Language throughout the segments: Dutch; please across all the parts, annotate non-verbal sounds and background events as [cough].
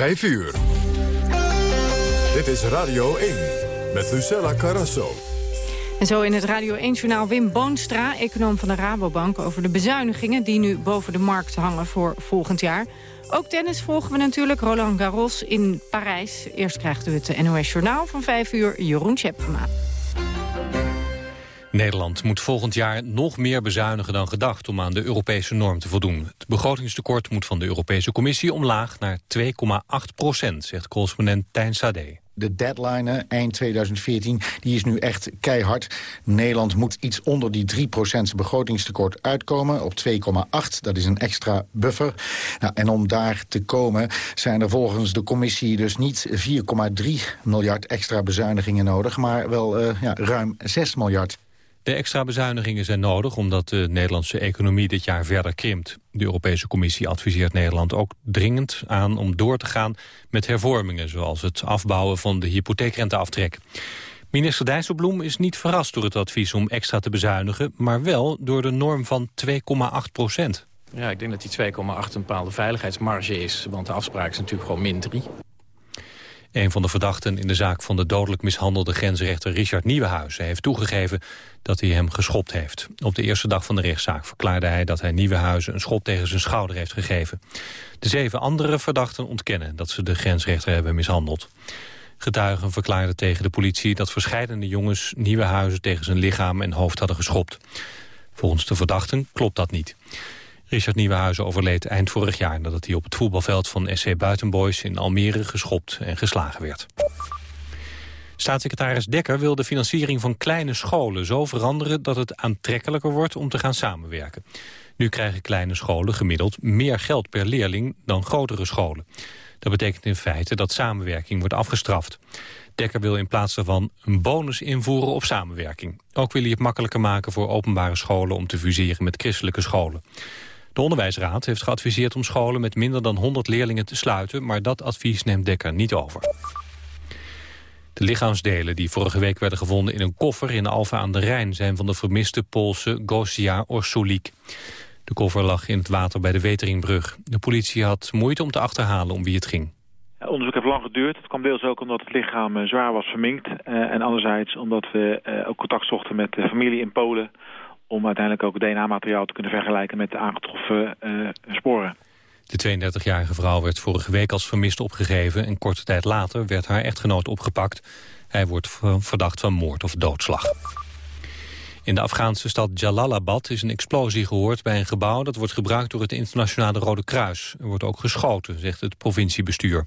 5 uur. Dit is Radio 1 met Lucella Carrasso. En zo in het Radio 1-journaal Wim Boonstra, econoom van de Rabobank... over de bezuinigingen die nu boven de markt hangen voor volgend jaar. Ook tennis volgen we natuurlijk, Roland Garros in Parijs. Eerst krijgt u het NOS Journaal van 5 uur, Jeroen Tjepkema. Nederland moet volgend jaar nog meer bezuinigen dan gedacht om aan de Europese norm te voldoen. Het begrotingstekort moet van de Europese Commissie omlaag naar 2,8 procent, zegt correspondent Tijn Sade. De deadline eind 2014 die is nu echt keihard. Nederland moet iets onder die 3% begrotingstekort uitkomen op 2,8. Dat is een extra buffer. Nou, en om daar te komen zijn er volgens de commissie dus niet 4,3 miljard extra bezuinigingen nodig... maar wel uh, ja, ruim 6 miljard. De extra bezuinigingen zijn nodig omdat de Nederlandse economie dit jaar verder krimpt. De Europese Commissie adviseert Nederland ook dringend aan om door te gaan met hervormingen, zoals het afbouwen van de hypotheekrenteaftrek. Minister Dijsselbloem is niet verrast door het advies om extra te bezuinigen, maar wel door de norm van 2,8 procent. Ja, ik denk dat die 2,8 een bepaalde veiligheidsmarge is, want de afspraak is natuurlijk gewoon min 3. Een van de verdachten in de zaak van de dodelijk mishandelde grensrechter Richard Nieuwenhuizen heeft toegegeven dat hij hem geschopt heeft. Op de eerste dag van de rechtszaak verklaarde hij dat hij Nieuwenhuizen een schop tegen zijn schouder heeft gegeven. De zeven andere verdachten ontkennen dat ze de grensrechter hebben mishandeld. Getuigen verklaarden tegen de politie dat verscheidene jongens Nieuwenhuizen tegen zijn lichaam en hoofd hadden geschopt. Volgens de verdachten klopt dat niet. Richard Nieuwenhuizen overleed eind vorig jaar... nadat hij op het voetbalveld van SC Buitenboys in Almere geschopt en geslagen werd. Staatssecretaris Dekker wil de financiering van kleine scholen zo veranderen... dat het aantrekkelijker wordt om te gaan samenwerken. Nu krijgen kleine scholen gemiddeld meer geld per leerling dan grotere scholen. Dat betekent in feite dat samenwerking wordt afgestraft. Dekker wil in plaats daarvan een bonus invoeren op samenwerking. Ook wil hij het makkelijker maken voor openbare scholen om te fuseren met christelijke scholen. De Onderwijsraad heeft geadviseerd om scholen met minder dan 100 leerlingen te sluiten, maar dat advies neemt Dekker niet over. De lichaamsdelen die vorige week werden gevonden in een koffer in Alfa aan de Rijn zijn van de vermiste Poolse Gosia Orsulik. De koffer lag in het water bij de Weteringbrug. De politie had moeite om te achterhalen om wie het ging. Onderzoek heeft lang geduurd. Het kwam deels ook omdat het lichaam eh, zwaar was verminkt. Uh, en anderzijds omdat we uh, ook contact zochten met de familie in Polen om uiteindelijk ook DNA-materiaal te kunnen vergelijken met de aangetroffen uh, sporen. De 32-jarige vrouw werd vorige week als vermist opgegeven... en korte tijd later werd haar echtgenoot opgepakt. Hij wordt verdacht van moord of doodslag. In de Afghaanse stad Jalalabad is een explosie gehoord bij een gebouw... dat wordt gebruikt door het internationale Rode Kruis. Er wordt ook geschoten, zegt het provinciebestuur.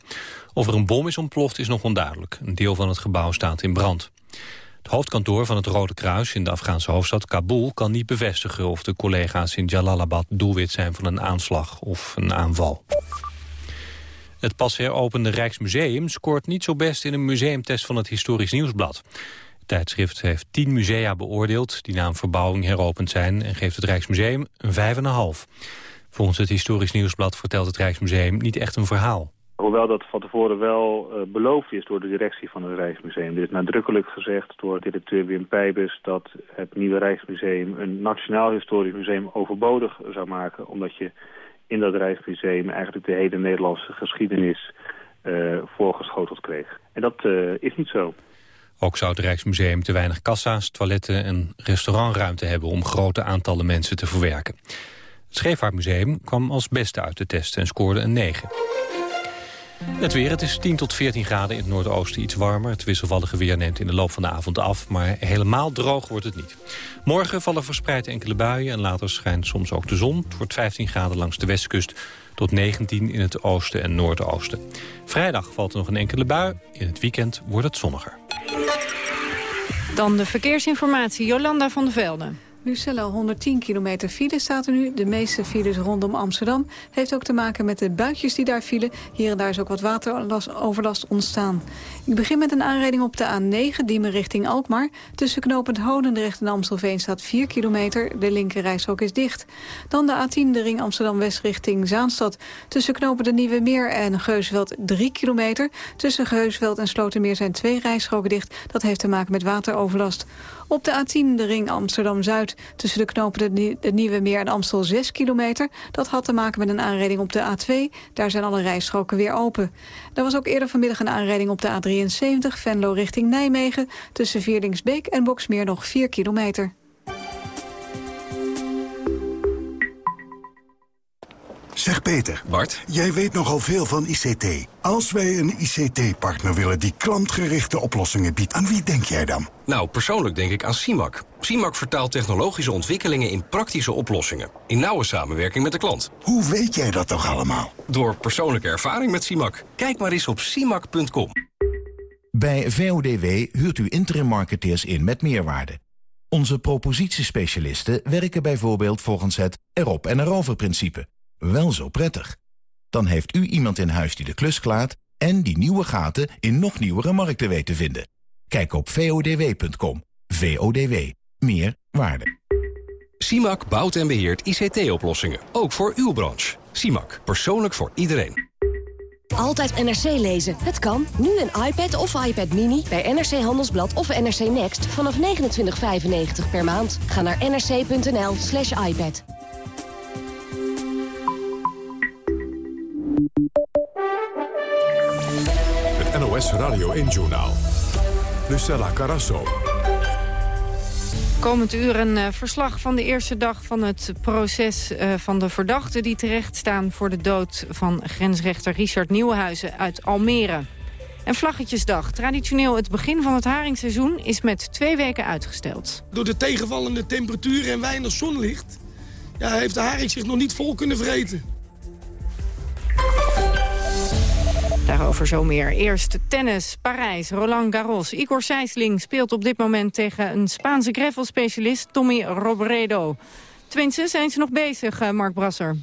Of er een bom is ontploft is nog onduidelijk. Een deel van het gebouw staat in brand. Het hoofdkantoor van het Rode Kruis in de Afghaanse hoofdstad Kabul kan niet bevestigen of de collega's in Jalalabad doelwit zijn van een aanslag of een aanval. Het pas heropende Rijksmuseum scoort niet zo best in een museumtest van het Historisch Nieuwsblad. Het tijdschrift heeft tien musea beoordeeld die na een verbouwing heropend zijn en geeft het Rijksmuseum een 5,5. Volgens het Historisch Nieuwsblad vertelt het Rijksmuseum niet echt een verhaal. Hoewel dat van tevoren wel uh, beloofd is door de directie van het Rijksmuseum. Er is nadrukkelijk gezegd door directeur Wim Pijbus... dat het nieuwe Rijksmuseum een Nationaal Historisch Museum overbodig zou maken. Omdat je in dat Rijksmuseum eigenlijk de hele Nederlandse geschiedenis uh, voorgeschoteld kreeg. En dat uh, is niet zo. Ook zou het Rijksmuseum te weinig kassa's, toiletten en restaurantruimte hebben... om grote aantallen mensen te verwerken. Het Scheepvaartmuseum kwam als beste uit de test en scoorde een 9. Het weer, het is 10 tot 14 graden in het noordoosten iets warmer. Het wisselvallige weer neemt in de loop van de avond af, maar helemaal droog wordt het niet. Morgen vallen verspreid enkele buien en later schijnt soms ook de zon. Het wordt 15 graden langs de westkust tot 19 in het oosten en noordoosten. Vrijdag valt er nog een enkele bui, in het weekend wordt het zonniger. Dan de verkeersinformatie, Jolanda van der Velden. Lucella, 110 kilometer file staat er nu. De meeste files rondom Amsterdam. Heeft ook te maken met de buitjes die daar vielen. Hier en daar is ook wat wateroverlast ontstaan. Ik begin met een aanrijding op de A9, Diemen richting Alkmaar. Tussen knopend Hodendrecht en Amstelveen staat 4 kilometer. De linkerrijstrook is dicht. Dan de A10, de ring Amsterdam-West richting Zaanstad. Tussen knopen de Nieuwe Meer en Geusveld 3 kilometer. Tussen Geusveld en Slotermeer zijn twee rijstroken dicht. Dat heeft te maken met wateroverlast. Op de A10, de ring Amsterdam-Zuid. Tussen de knopen de, Nieuwe Meer en Amstel 6 kilometer. Dat had te maken met een aanrijding op de A2. Daar zijn alle rijstroken weer open. Er was ook eerder vanmiddag een aanrijding op de A73 Venlo richting Nijmegen. Tussen Vierlingsbeek en Boksmeer nog 4 kilometer. Zeg Peter. Bart. Jij weet nogal veel van ICT. Als wij een ICT-partner willen die klantgerichte oplossingen biedt, aan wie denk jij dan? Nou, persoonlijk denk ik aan CIMAC. CIMAC vertaalt technologische ontwikkelingen in praktische oplossingen. In nauwe samenwerking met de klant. Hoe weet jij dat toch allemaal? Door persoonlijke ervaring met CIMAC. Kijk maar eens op CIMAC.com. Bij VODW huurt u interim marketeers in met meerwaarde. Onze propositiespecialisten werken bijvoorbeeld volgens het erop en erover principe wel zo prettig. Dan heeft u iemand in huis die de klus klaart... en die nieuwe gaten in nog nieuwere markten weet te vinden. Kijk op vodw.com. VODW. Meer waarde. CIMAC bouwt en beheert ICT-oplossingen. Ook voor uw branche. CIMAC. Persoonlijk voor iedereen. Altijd NRC lezen. Het kan. Nu een iPad of iPad Mini bij NRC Handelsblad of NRC Next vanaf 29,95 per maand. Ga naar nrc.nl slash iPad. NOS Radio 1-journaal. Lucella Carasso. Komend uur een uh, verslag van de eerste dag van het proces uh, van de verdachten... die terechtstaan voor de dood van grensrechter Richard Nieuwenhuizen uit Almere. En Vlaggetjesdag, traditioneel het begin van het haringseizoen... is met twee weken uitgesteld. Door de tegenvallende temperatuur en weinig zonlicht... Ja, heeft de haring zich nog niet vol kunnen vreten. Daarover zo meer. Eerst tennis, Parijs, Roland Garros. Igor Sijsling speelt op dit moment tegen een Spaanse gravelspecialist, Tommy Robredo. Tenminste, zijn ze nog bezig, eh, Mark Brasser?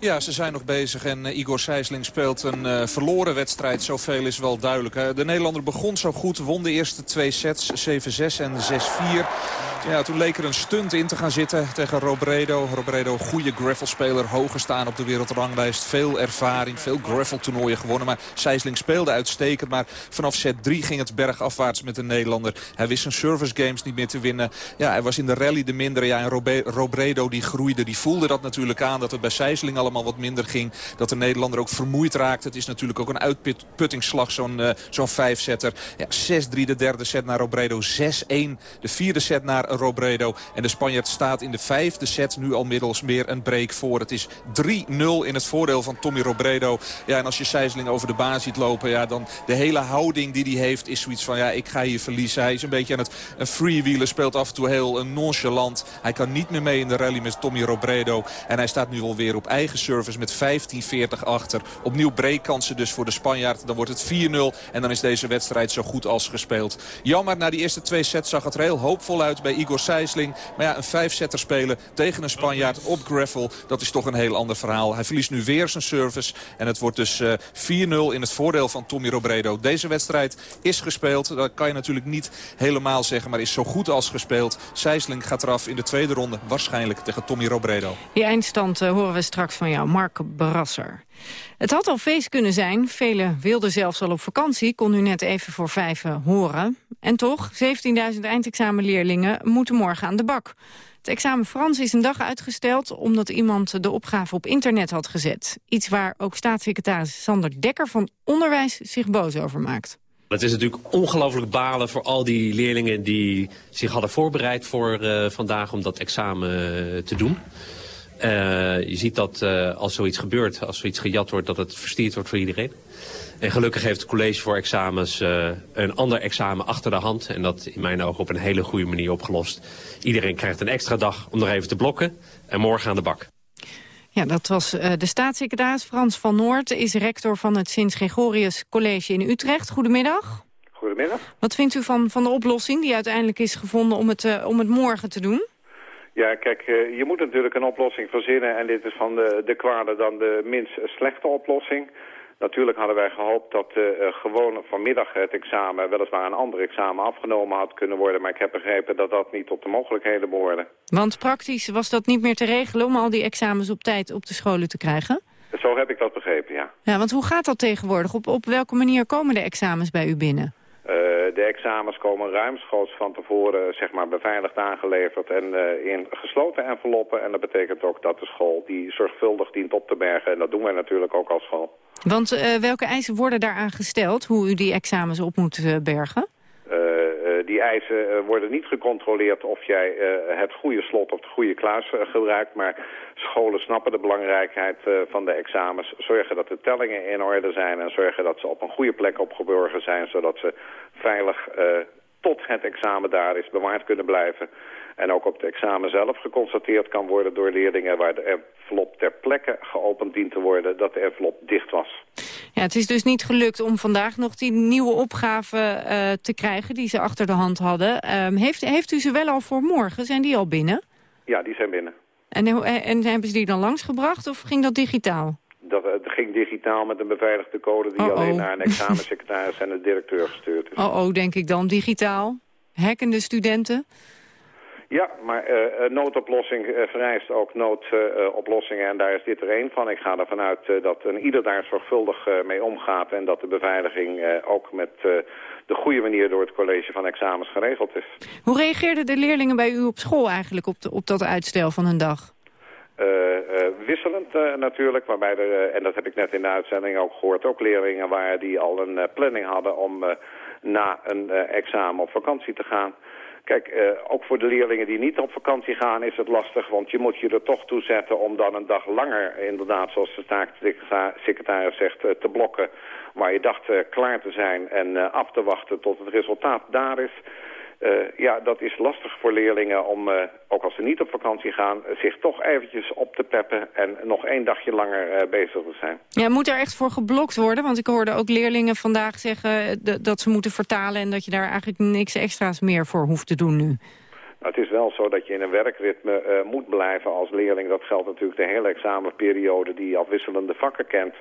Ja, ze zijn nog bezig en uh, Igor Sijsling speelt een uh, verloren wedstrijd. Zoveel is wel duidelijk. De Nederlander begon zo goed, won de eerste twee sets, 7-6 en 6-4. Ja, toen leek er een stunt in te gaan zitten tegen Robredo. Robredo, goede gravelspeler, hoger staan op de wereldranglijst. Veel ervaring, veel graveltoernooien gewonnen. Maar Sijsling speelde uitstekend. Maar vanaf set 3 ging het bergafwaarts met de Nederlander. Hij wist zijn service games niet meer te winnen. Ja, hij was in de rally de mindere. Ja, en Robredo die groeide, die voelde dat natuurlijk aan. Dat het bij Sijsling allemaal wat minder ging. Dat de Nederlander ook vermoeid raakte. Het is natuurlijk ook een uitputtingsslag, zo'n uh, zo'n vijfzetter. Ja, 6-3 de derde set naar Robredo. 6-1 de vierde set naar Robredo. En de Spanjaard staat in de vijfde set nu al middels meer een break voor. Het is 3-0 in het voordeel van Tommy Robredo. Ja, en als je Sijsling over de baan ziet lopen, ja, dan de hele houding die hij heeft is zoiets van, ja, ik ga hier verliezen. Hij is een beetje aan het een freewheelen, speelt af en toe heel nonchalant. Hij kan niet meer mee in de rally met Tommy Robredo. En hij staat nu alweer op eigen service met 15-40 achter. Opnieuw breakkansen dus voor de Spanjaard. Dan wordt het 4-0 en dan is deze wedstrijd zo goed als gespeeld. Jammer, na die eerste twee sets zag het er heel hoopvol uit bij Igor Sijsling. Maar ja, een vijfzetter spelen tegen een Spanjaard op gravel, dat is toch een heel ander verhaal. Hij verliest nu weer zijn service en het wordt dus uh, 4-0 in het voordeel van Tommy Robredo. Deze wedstrijd is gespeeld, dat kan je natuurlijk niet helemaal zeggen, maar is zo goed als gespeeld. Sijsling gaat eraf in de tweede ronde, waarschijnlijk tegen Tommy Robredo. Die eindstand uh, horen we straks van jou, Mark Brasser. Het had al feest kunnen zijn. Velen wilden zelfs al op vakantie, kon u net even voor vijven horen. En toch, 17.000 eindexamenleerlingen moeten morgen aan de bak. Het examen Frans is een dag uitgesteld omdat iemand de opgave op internet had gezet. Iets waar ook staatssecretaris Sander Dekker van Onderwijs zich boos over maakt. Het is natuurlijk ongelooflijk balen voor al die leerlingen die zich hadden voorbereid voor uh, vandaag om dat examen uh, te doen. Uh, je ziet dat uh, als zoiets gebeurt, als zoiets gejat wordt, dat het verstierd wordt voor iedereen. En gelukkig heeft het college voor examens uh, een ander examen achter de hand. En dat in mijn ogen op een hele goede manier opgelost. Iedereen krijgt een extra dag om nog even te blokken. En morgen aan de bak. Ja, dat was uh, de staatssecretaris Frans van Noord. Is rector van het Sint-Gregorius College in Utrecht. Goedemiddag. Goedemiddag. Wat vindt u van, van de oplossing die uiteindelijk is gevonden om het, uh, om het morgen te doen? Ja, kijk, je moet natuurlijk een oplossing verzinnen en dit is van de, de kwade dan de minst slechte oplossing. Natuurlijk hadden wij gehoopt dat uh, gewoon vanmiddag het examen, weliswaar een ander examen, afgenomen had kunnen worden. Maar ik heb begrepen dat dat niet tot de mogelijkheden behoorde. Want praktisch was dat niet meer te regelen om al die examens op tijd op de scholen te krijgen? Zo heb ik dat begrepen, ja. Ja, want hoe gaat dat tegenwoordig? Op, op welke manier komen de examens bij u binnen? Uh, de examens komen ruimschoots van tevoren zeg maar, beveiligd aangeleverd en in gesloten enveloppen. En dat betekent ook dat de school die zorgvuldig dient op te bergen. En dat doen wij natuurlijk ook als school. Want welke eisen worden daaraan gesteld, hoe u die examens op moet bergen? Die eisen worden niet gecontroleerd of jij het goede slot of de goede kluis gebruikt. Maar scholen snappen de belangrijkheid van de examens. Zorgen dat de tellingen in orde zijn en zorgen dat ze op een goede plek opgeborgen zijn. Zodat ze veilig tot het examen daar is bewaard kunnen blijven. En ook op het examen zelf geconstateerd kan worden door leerlingen... waar de envelop ter plekke geopend dient te worden, dat de envelop dicht was. Ja, het is dus niet gelukt om vandaag nog die nieuwe opgave uh, te krijgen... die ze achter de hand hadden. Um, heeft, heeft u ze wel al voor morgen? Zijn die al binnen? Ja, die zijn binnen. En, en hebben ze die dan langsgebracht of ging dat digitaal? Dat, het ging digitaal met een beveiligde code die oh, oh. alleen naar een examensecretaris en de directeur gestuurd is. [laughs] Oh, oh, denk ik dan. Digitaal? Hackende studenten? Ja, maar uh, noodoplossing uh, vereist ook noodoplossingen en daar is dit er één van. Ik ga ervan uit uh, dat een ieder daar zorgvuldig mee omgaat en dat de beveiliging ook met de goede manier door het college van examens geregeld is. Hoe reageerden de leerlingen bij u op school eigenlijk op, de, op dat uitstel van een dag? wisselend natuurlijk, waarbij er, en dat heb ik net in de uitzending ook gehoord, ook leerlingen waren die al een planning hadden om na een examen op vakantie te gaan. Kijk, uh, ook voor de leerlingen die niet op vakantie gaan is het lastig, want je moet je er toch toe zetten om dan een dag langer, inderdaad, zoals de staatssecretaris zegt, uh, te blokken. Waar je dacht uh, klaar te zijn en af te wachten tot het resultaat daar is. Uh, ja, dat is lastig voor leerlingen om, uh, ook als ze niet op vakantie gaan... zich toch eventjes op te peppen en nog één dagje langer uh, bezig te zijn. Ja, moet er echt voor geblokt worden? Want ik hoorde ook leerlingen vandaag zeggen dat ze moeten vertalen... en dat je daar eigenlijk niks extra's meer voor hoeft te doen nu. Nou, het is wel zo dat je in een werkritme moet blijven als leerling. Dat geldt natuurlijk de hele examenperiode die afwisselende vakken kent...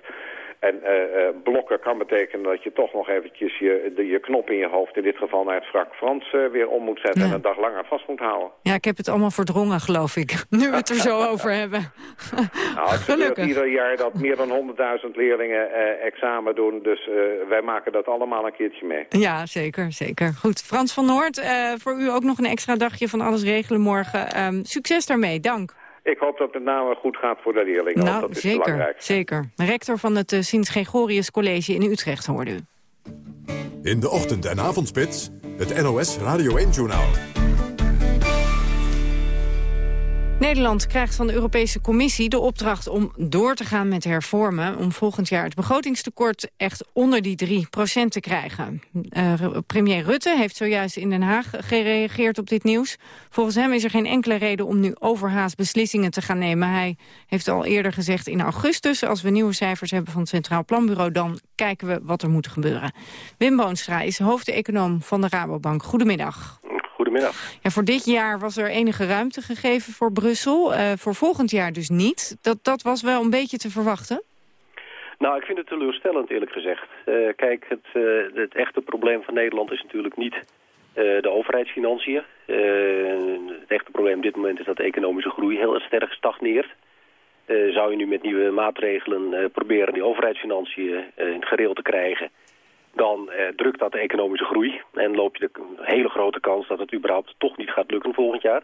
En uh, uh, blokken kan betekenen dat je toch nog eventjes je, de, je knop in je hoofd, in dit geval naar het wrak Frans, uh, weer om moet zetten ja. en een dag langer vast moet houden. Ja, ik heb het allemaal verdrongen, geloof ik. [laughs] Nu we het er zo [laughs] over hebben. nou, het gebeurt ieder jaar dat meer dan 100.000 leerlingen examen doen, dus wij maken dat allemaal een keertje mee. Ja, zeker, zeker. Goed, Frans van Noord, voor u ook nog een extra dagje van alles regelen morgen. Um, succes daarmee, dank. Ik hoop dat het nou goed gaat voor de leerlingen. Nou, dat is zeker, belangrijk. zeker. Rector van het uh, Sint-Gregorius College in Utrecht hoorde u. In de ochtend- en avondspits, het NOS Radio 1-journaal. Nederland krijgt van de Europese Commissie de opdracht om door te gaan met hervormen... om volgend jaar het begrotingstekort echt onder die 3% te krijgen. Uh, premier Rutte heeft zojuist in Den Haag gereageerd op dit nieuws. Volgens hem is er geen enkele reden om nu overhaast beslissingen te gaan nemen. Hij heeft al eerder gezegd in augustus... als we nieuwe cijfers hebben van het Centraal Planbureau... dan kijken we wat er moet gebeuren. Wim Boonstra is hoofdeconoom van de Rabobank. Goedemiddag. Goedemiddag. Ja, voor dit jaar was er enige ruimte gegeven voor Brussel. Uh, voor volgend jaar dus niet. Dat, dat was wel een beetje te verwachten? Nou, ik vind het teleurstellend eerlijk gezegd. Uh, kijk, het, uh, het echte probleem van Nederland is natuurlijk niet de overheidsfinanciën. het echte probleem op dit moment is dat de economische groei heel erg sterk stagneert. zou je nu met nieuwe maatregelen proberen die overheidsfinanciën in het gereel te krijgen dan eh, drukt dat de economische groei. En loop je de hele grote kans dat het überhaupt toch niet gaat lukken volgend jaar.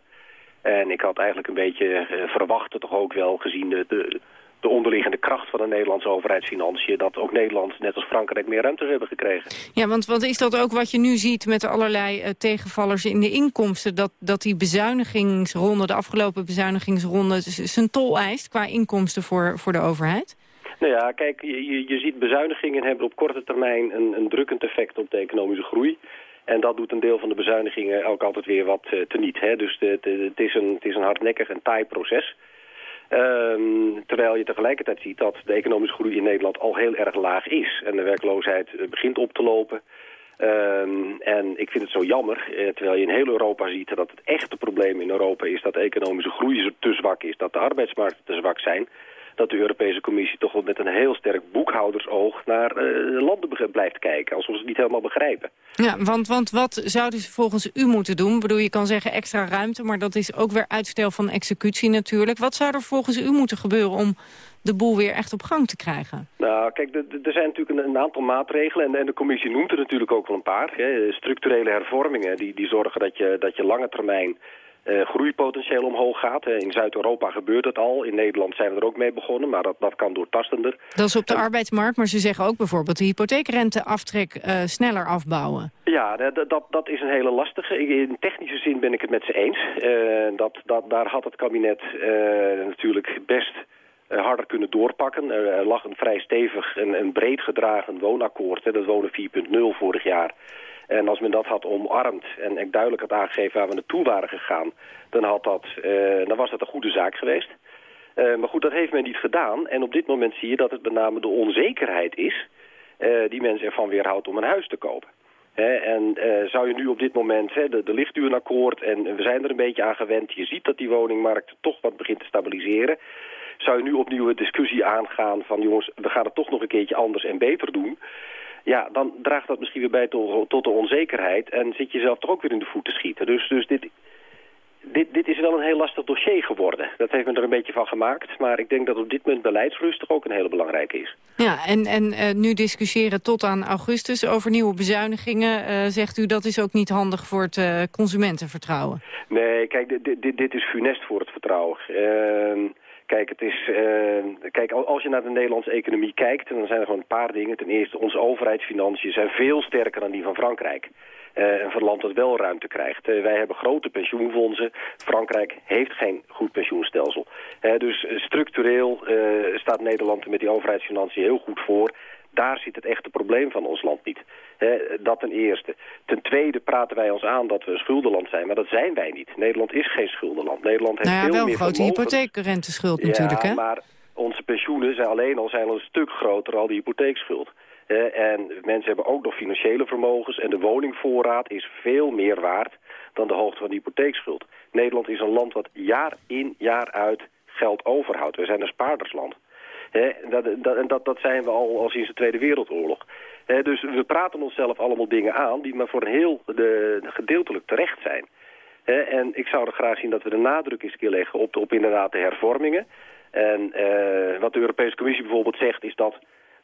En ik had eigenlijk een beetje uh, verwacht, toch ook wel gezien de, de, de, onderliggende kracht van de Nederlandse overheidsfinanciën... dat ook Nederland, net als Frankrijk, meer ruimte hebben gekregen. Ja, want wat is dat ook wat je nu ziet met allerlei uh, tegenvallers in de inkomsten... Dat, dat die bezuinigingsronde, de afgelopen bezuinigingsronde, zijn tol eist qua inkomsten voor, voor de overheid? Nou ja, kijk, je, je ziet bezuinigingen hebben op korte termijn een, een drukkend effect op de economische groei. En dat doet een deel van de bezuinigingen ook altijd weer wat uh, teniet. Hè? Dus het, is een, het is een hardnekkig en taai proces. Um, terwijl je tegelijkertijd ziet dat de economische groei in Nederland al heel erg laag is. En de werkloosheid uh, begint op te lopen. Um, en ik vind het zo jammer, eh, terwijl je in heel Europa ziet dat het echte probleem in Europa is dat de economische groei te zwak is, dat de arbeidsmarkten te zwak zijn dat de Europese Commissie toch wel met een heel sterk boekhoudersoog naar uh, landen blijft kijken, als we het niet helemaal begrijpen. Ja, want, want wat zouden ze volgens u moeten doen? Ik bedoel, je kan zeggen extra ruimte, maar dat is ook weer uitstel van executie natuurlijk. Wat zou er volgens u moeten gebeuren om de boel weer echt op gang te krijgen? Nou, kijk, er zijn natuurlijk een, aantal maatregelen en, en, de commissie noemt er natuurlijk ook wel een paar. Hè. Structurele hervormingen die, die zorgen dat je, dat je lange termijn uh, groeipotentieel omhoog gaat. In Zuid-Europa gebeurt het al. In Nederland zijn we er ook mee begonnen, maar dat, dat kan doortastender. Dat is op de arbeidsmarkt, maar ze zeggen ook bijvoorbeeld... de hypotheekrenteaftrek uh, sneller afbouwen. Ja, dat, dat, dat, is een hele lastige. In technische zin ben ik het met ze eens. Uh, dat, dat, daar had het kabinet natuurlijk best harder kunnen doorpakken. Er, lag een vrij stevig en, en breed gedragen woonakkoord. Hè, dat wonen 4.0 vorig jaar... En als men dat had omarmd en ik duidelijk had aangegeven waar we naartoe waren gegaan, dan, had dat, uh, dan was dat een goede zaak geweest. Uh, maar goed, dat heeft men niet gedaan. En op dit moment zie je dat het met name de onzekerheid is uh, die mensen ervan weerhoudt om een huis te kopen. en zou je nu op dit moment, de, de ligt nu een akkoord en we zijn er een beetje aan gewend. Je ziet dat die woningmarkt toch wat begint te stabiliseren. Zou je nu opnieuw een discussie aangaan van jongens, we gaan het toch nog een keertje anders en beter doen ja, dan draagt dat misschien weer bij tot, tot de onzekerheid... en zit je zelf toch ook weer in de voet te schieten. Dus, dus dit, dit, dit is wel een heel lastig dossier geworden. Dat heeft men er een beetje van gemaakt. Maar ik denk dat op dit moment beleidsrust toch ook een hele belangrijke is. Ja, en, en uh, nu discussiëren tot aan augustus over nieuwe bezuinigingen. Uh, zegt u dat is ook niet handig voor het uh, consumentenvertrouwen? Nee, kijk, dit, dit, dit is funest voor het vertrouwen. Kijk, het is, uh, kijk, als je naar de Nederlandse economie kijkt, dan zijn er gewoon een paar dingen. Ten eerste, onze overheidsfinanciën zijn veel sterker dan die van Frankrijk. Uh, een land dat wel ruimte krijgt. Uh, wij hebben grote pensioenfondsen. Frankrijk heeft geen goed pensioenstelsel. dus structureel staat Nederland er met die overheidsfinanciën heel goed voor. Daar zit het echte probleem van ons land niet. dat ten eerste. Ten tweede praten wij ons aan dat we een schuldenland zijn, maar dat zijn wij niet. Nederland is geen schuldenland. Nederland heeft nou ja, veel wel meer een grote hypotheekrenteschuld ja, natuurlijk, hè? maar onze pensioenen zijn alleen al zijn al een stuk groter al die hypotheekschuld. en mensen hebben ook nog financiële vermogens en de woningvoorraad is veel meer waard dan de hoogte van de hypotheekschuld. Nederland is een land wat jaar in jaar uit geld overhoudt. We zijn een spaardersland. En dat, dat, dat, zijn we al, al sinds de Tweede Wereldoorlog. dus we praten onszelf allemaal dingen aan die maar voor een heel de, gedeeltelijk terecht zijn. en ik zou er graag zien dat we de nadruk eens keer leggen op, op inderdaad de hervormingen. En uh, wat de Europese Commissie bijvoorbeeld zegt is dat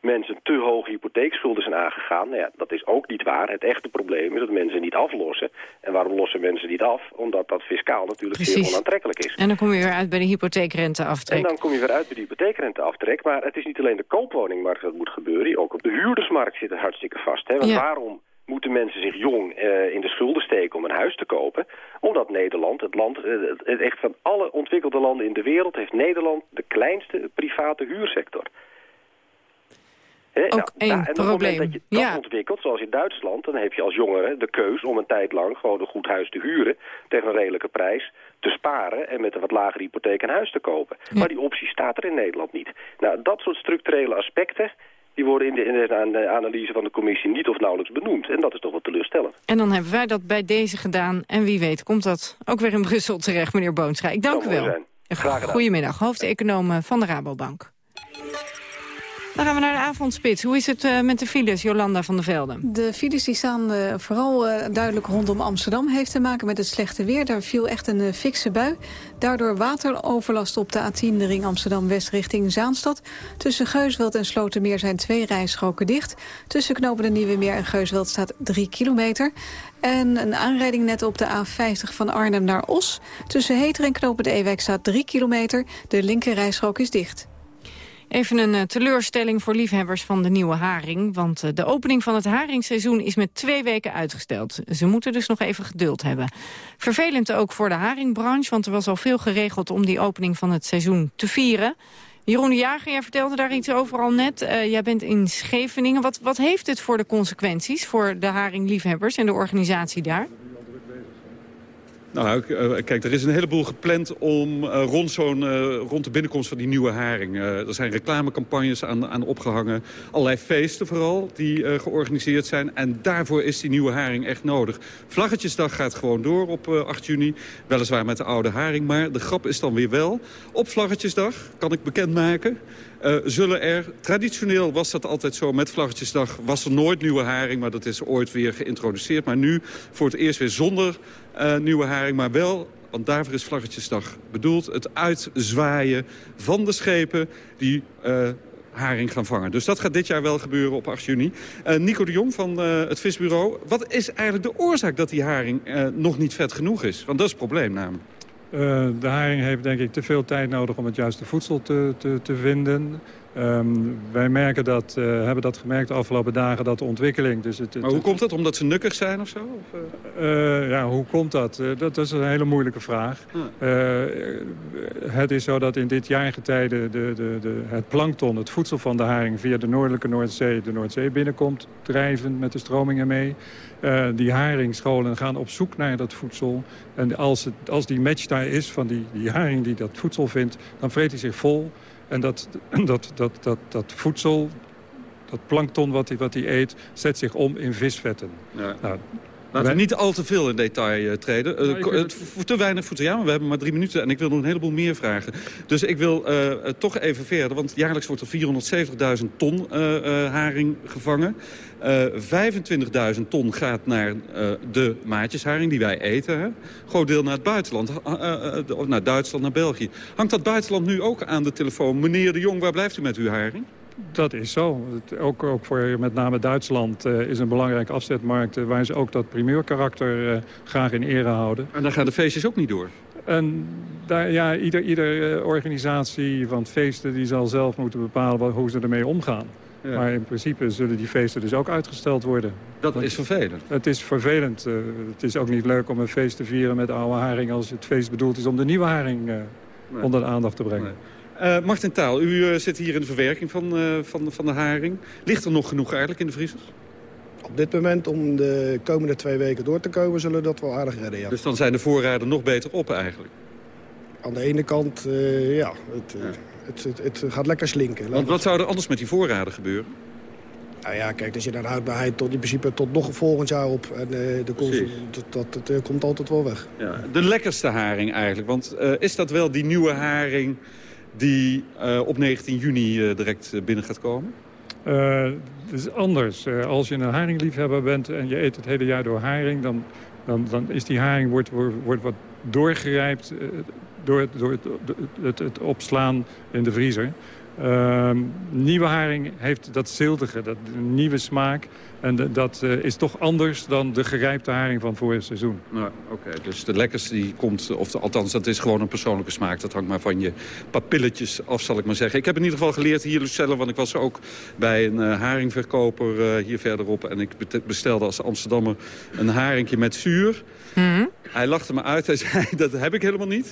mensen te hoge hypotheekschulden zijn aangegaan. Nou ja, dat is ook niet waar. Het echte probleem is dat mensen niet aflossen. En waarom lossen mensen niet af? Omdat dat fiscaal natuurlijk zeer onaantrekkelijk is. En dan kom je weer uit bij de hypotheekrenteaftrek. En dan kom je weer uit bij de hypotheekrenteaftrek. Maar het is niet alleen de koopwoningmarkt dat moet gebeuren. Ook op de huurdersmarkt zit het hartstikke vast. Hè? Want waarom moeten mensen zich jong uh, in de schulden steken om een huis te kopen. Omdat Nederland, het land, uh, het echt van alle ontwikkelde landen in de wereld... heeft Nederland de kleinste private huursector. He, ook nou, één en probleem. dat je dat ontwikkelt, zoals in Duitsland... dan heb je als jongere de keus om een tijd lang gewoon een goed huis te huren... tegen een redelijke prijs, te sparen en met een wat lagere hypotheek een huis te kopen. Maar die optie staat er in Nederland niet. Nou, dat soort structurele aspecten... die worden in de, in de analyse van de commissie niet of nauwelijks benoemd. En dat is toch wat teleurstellend. En dan hebben wij dat bij deze gedaan. En wie weet komt dat ook weer in Brussel terecht, meneer Boonscha. Ik dank u wel. Goedemiddag, hoofdeconoom van de Rabobank. Dan gaan we naar de avondspits. Hoe is het uh, met de files, Jolanda van der Velden? De files die staan uh, vooral uh, duidelijk rondom Amsterdam. Heeft te maken met het slechte weer. Daar viel echt een fikse bui. Daardoor wateroverlast op de A10, de ring Amsterdam-West richting Zaanstad. Tussen Geusveld en Slotermeer zijn twee rijstroken dicht. Tussen Knopen de Nieuwe Meer en Geusveld staat 3 kilometer. En een aanrijding net op de A50 van Arnhem naar Os. Tussen Heter en Knopen de Ewijk staat 3 kilometer. De linker rijstrook is dicht. Even een uh, teleurstelling voor liefhebbers van de nieuwe haring. Want uh, de opening van het haringseizoen is met twee weken uitgesteld. Ze moeten dus nog even geduld hebben. Vervelend ook voor de haringbranche, want er was al veel geregeld... om die opening van het seizoen te vieren. Jeroen de Jager, jij vertelde daar iets over al net. Uh, jij bent in Scheveningen. Wat, wat heeft het voor de consequenties voor de haringliefhebbers en de organisatie daar? Nou, eh, kijk, er is een heleboel gepland om uh, rond, zo'n, uh, rond de binnenkomst van die nieuwe haring. er zijn reclamecampagnes aan, aan opgehangen. Allerlei feesten vooral die georganiseerd zijn. En daarvoor is die nieuwe haring echt nodig. Vlaggetjesdag gaat gewoon door op 8 juni. Weliswaar met de oude haring. Maar de grap is dan weer wel. Op Vlaggetjesdag, kan ik bekendmaken... Zullen er, traditioneel was dat altijd zo, met Vlaggetjesdag was er nooit nieuwe haring, maar dat is ooit weer geïntroduceerd. Maar nu voor het eerst weer zonder nieuwe haring, maar wel want daarvoor is Vlaggetjesdag bedoeld. Het uitzwaaien van de schepen die uh, haring gaan vangen. Dus dat gaat dit jaar wel gebeuren op 8 juni. Uh, Nico de Jong van het Visbureau. Wat is eigenlijk de oorzaak dat die haring nog niet vet genoeg is? Want dat is het probleem namelijk. de haring heeft denk ik te veel tijd nodig om het juiste voedsel te, te, te vinden. Um, wij merken dat, uh, hebben dat gemerkt de afgelopen dagen, dat de ontwikkeling... Dus het, het, maar hoe komt dat? Omdat ze nukkig zijn of zo? Of, uh? ja, hoe komt dat? dat? dat? is een hele moeilijke vraag. het is zo dat in dit jaargetijde de, de, de, het plankton, het voedsel van de haring... via de noordelijke Noordzee de Noordzee binnenkomt, drijvend met de stromingen mee. die haringscholen gaan op zoek naar dat voedsel. En als, het, als die match daar is van die, die haring die dat voedsel vindt, dan vreet hij zich vol... En dat, dat, dat, dat, dat voedsel, dat plankton wat hij, wat hij eet, zet zich om in visvetten. Ja. Nou, Laten we niet al te veel in detail uh, treden. Uh, te weinig voedsel, ja, maar we hebben maar drie minuten... en ik wil nog een heleboel meer vragen. Dus ik wil uh, toch even verder, want jaarlijks wordt er 470.000 ton haring gevangen. 25.000 ton gaat naar de maatjesharing die wij eten. Hè? Groot deel naar het buitenland, naar Duitsland, naar België. Hangt dat buitenland nu ook aan de telefoon? Meneer de Jong, waar blijft u met uw haring? Dat is zo. Ook, ook voor met name Duitsland uh, is een belangrijke afzetmarkt... Uh, waar ze ook dat primeurkarakter uh, graag in ere houden. En dan gaan de feestjes ook niet door? En daar, ja, ieder, ieder organisatie van feesten die zal zelf moeten bepalen wat, hoe ze ermee omgaan. Ja. Maar in principe zullen die feesten dus ook uitgesteld worden. Dat is vervelend. Het is vervelend. het is ook niet leuk om een feest te vieren met oude haring... als het feest bedoeld is om de nieuwe haring nee. onder de aandacht te brengen. Nee. Uh, Martin Taal, u uh, zit hier in de verwerking van, uh, van, van de haring. Ligt er nog genoeg eigenlijk in de vriezers? Op dit moment, om de komende twee weken door te komen, zullen we dat wel aardig redden, ja. Dus dan zijn de voorraden nog beter op eigenlijk? Aan de ene kant, ja, het, ja. Het, het, het, gaat lekker slinken. Want wat zou er anders met die voorraden gebeuren? Nou ja, kijk, als je de houdbaarheid tot in principe tot nog volgend jaar op. En uh, de dat, dat, dat komt altijd wel weg. Ja, de lekkerste haring eigenlijk. Want uh, is dat wel die nieuwe haring die uh, op 19 juni uh, direct uh, binnen gaat komen? het is anders. als je een haringliefhebber bent en je eet het hele jaar door haring... dan, dan, dan is die haring wordt, wordt, wordt wat doorgerijpt door, door het, het, het, opslaan in de vriezer. Uh, nieuwe haring heeft dat ziltige, dat nieuwe smaak. En dat uh, is toch anders dan de gerijpte haring van vorig seizoen. Nou, Oké, okay. dus de lekkerste die komt, of de, althans dat is gewoon een persoonlijke smaak. Dat hangt maar van je papilletjes af, zal ik maar zeggen. Ik heb in ieder geval geleerd hier, Lucelle, want ik was ook bij een uh, haringverkoper uh, hier verderop. En ik bestelde als Amsterdammer een haringje met zuur. Mm -hmm. Hij lachte me uit, hij [laughs] zei, dat heb ik helemaal niet.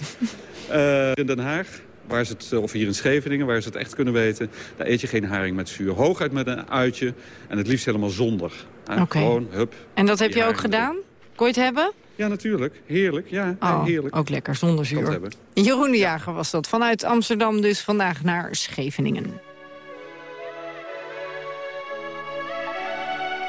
in Den Haag waar ze het, of hier in Scheveningen, waar ze het echt kunnen weten... daar eet je geen haring met zuur. Hooguit met een uitje en het liefst helemaal zonder. Oké. Okay. Gewoon, hup. En dat heb je ook gedaan? Kon je het hebben? Ja, natuurlijk. Heerlijk. Ja, oh, heerlijk. Ook lekker, zonder zuur. Jeroen de Jager was dat. Vanuit Amsterdam dus vandaag naar Scheveningen.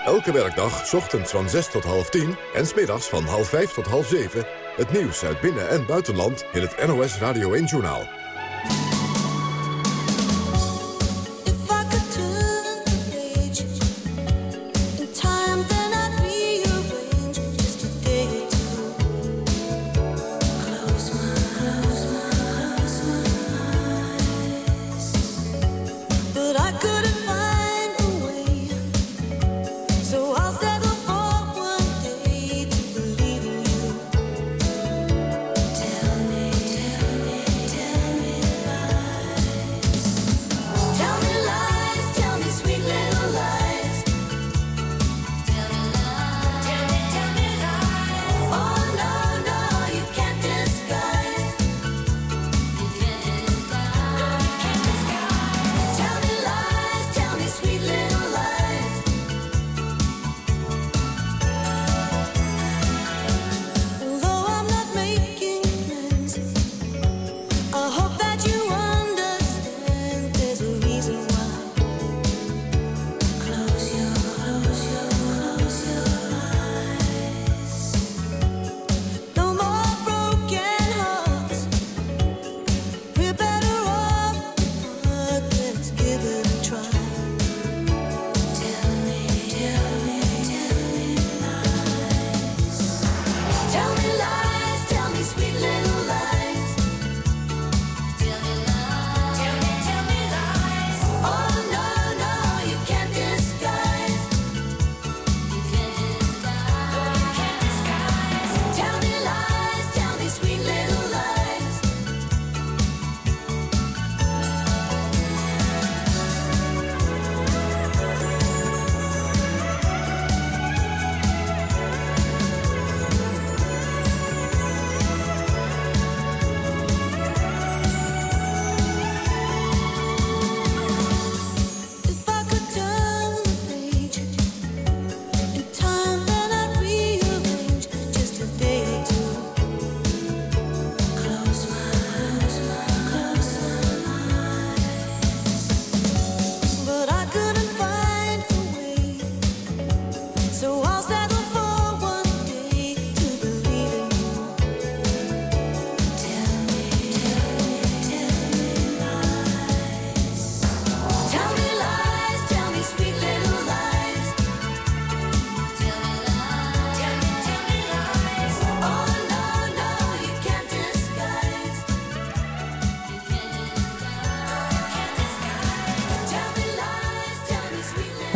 Elke werkdag, ochtends van 6 tot half 10 en smiddags van half 5 tot half 7... het nieuws uit binnen- en buitenland in het NOS Radio 1-journaal.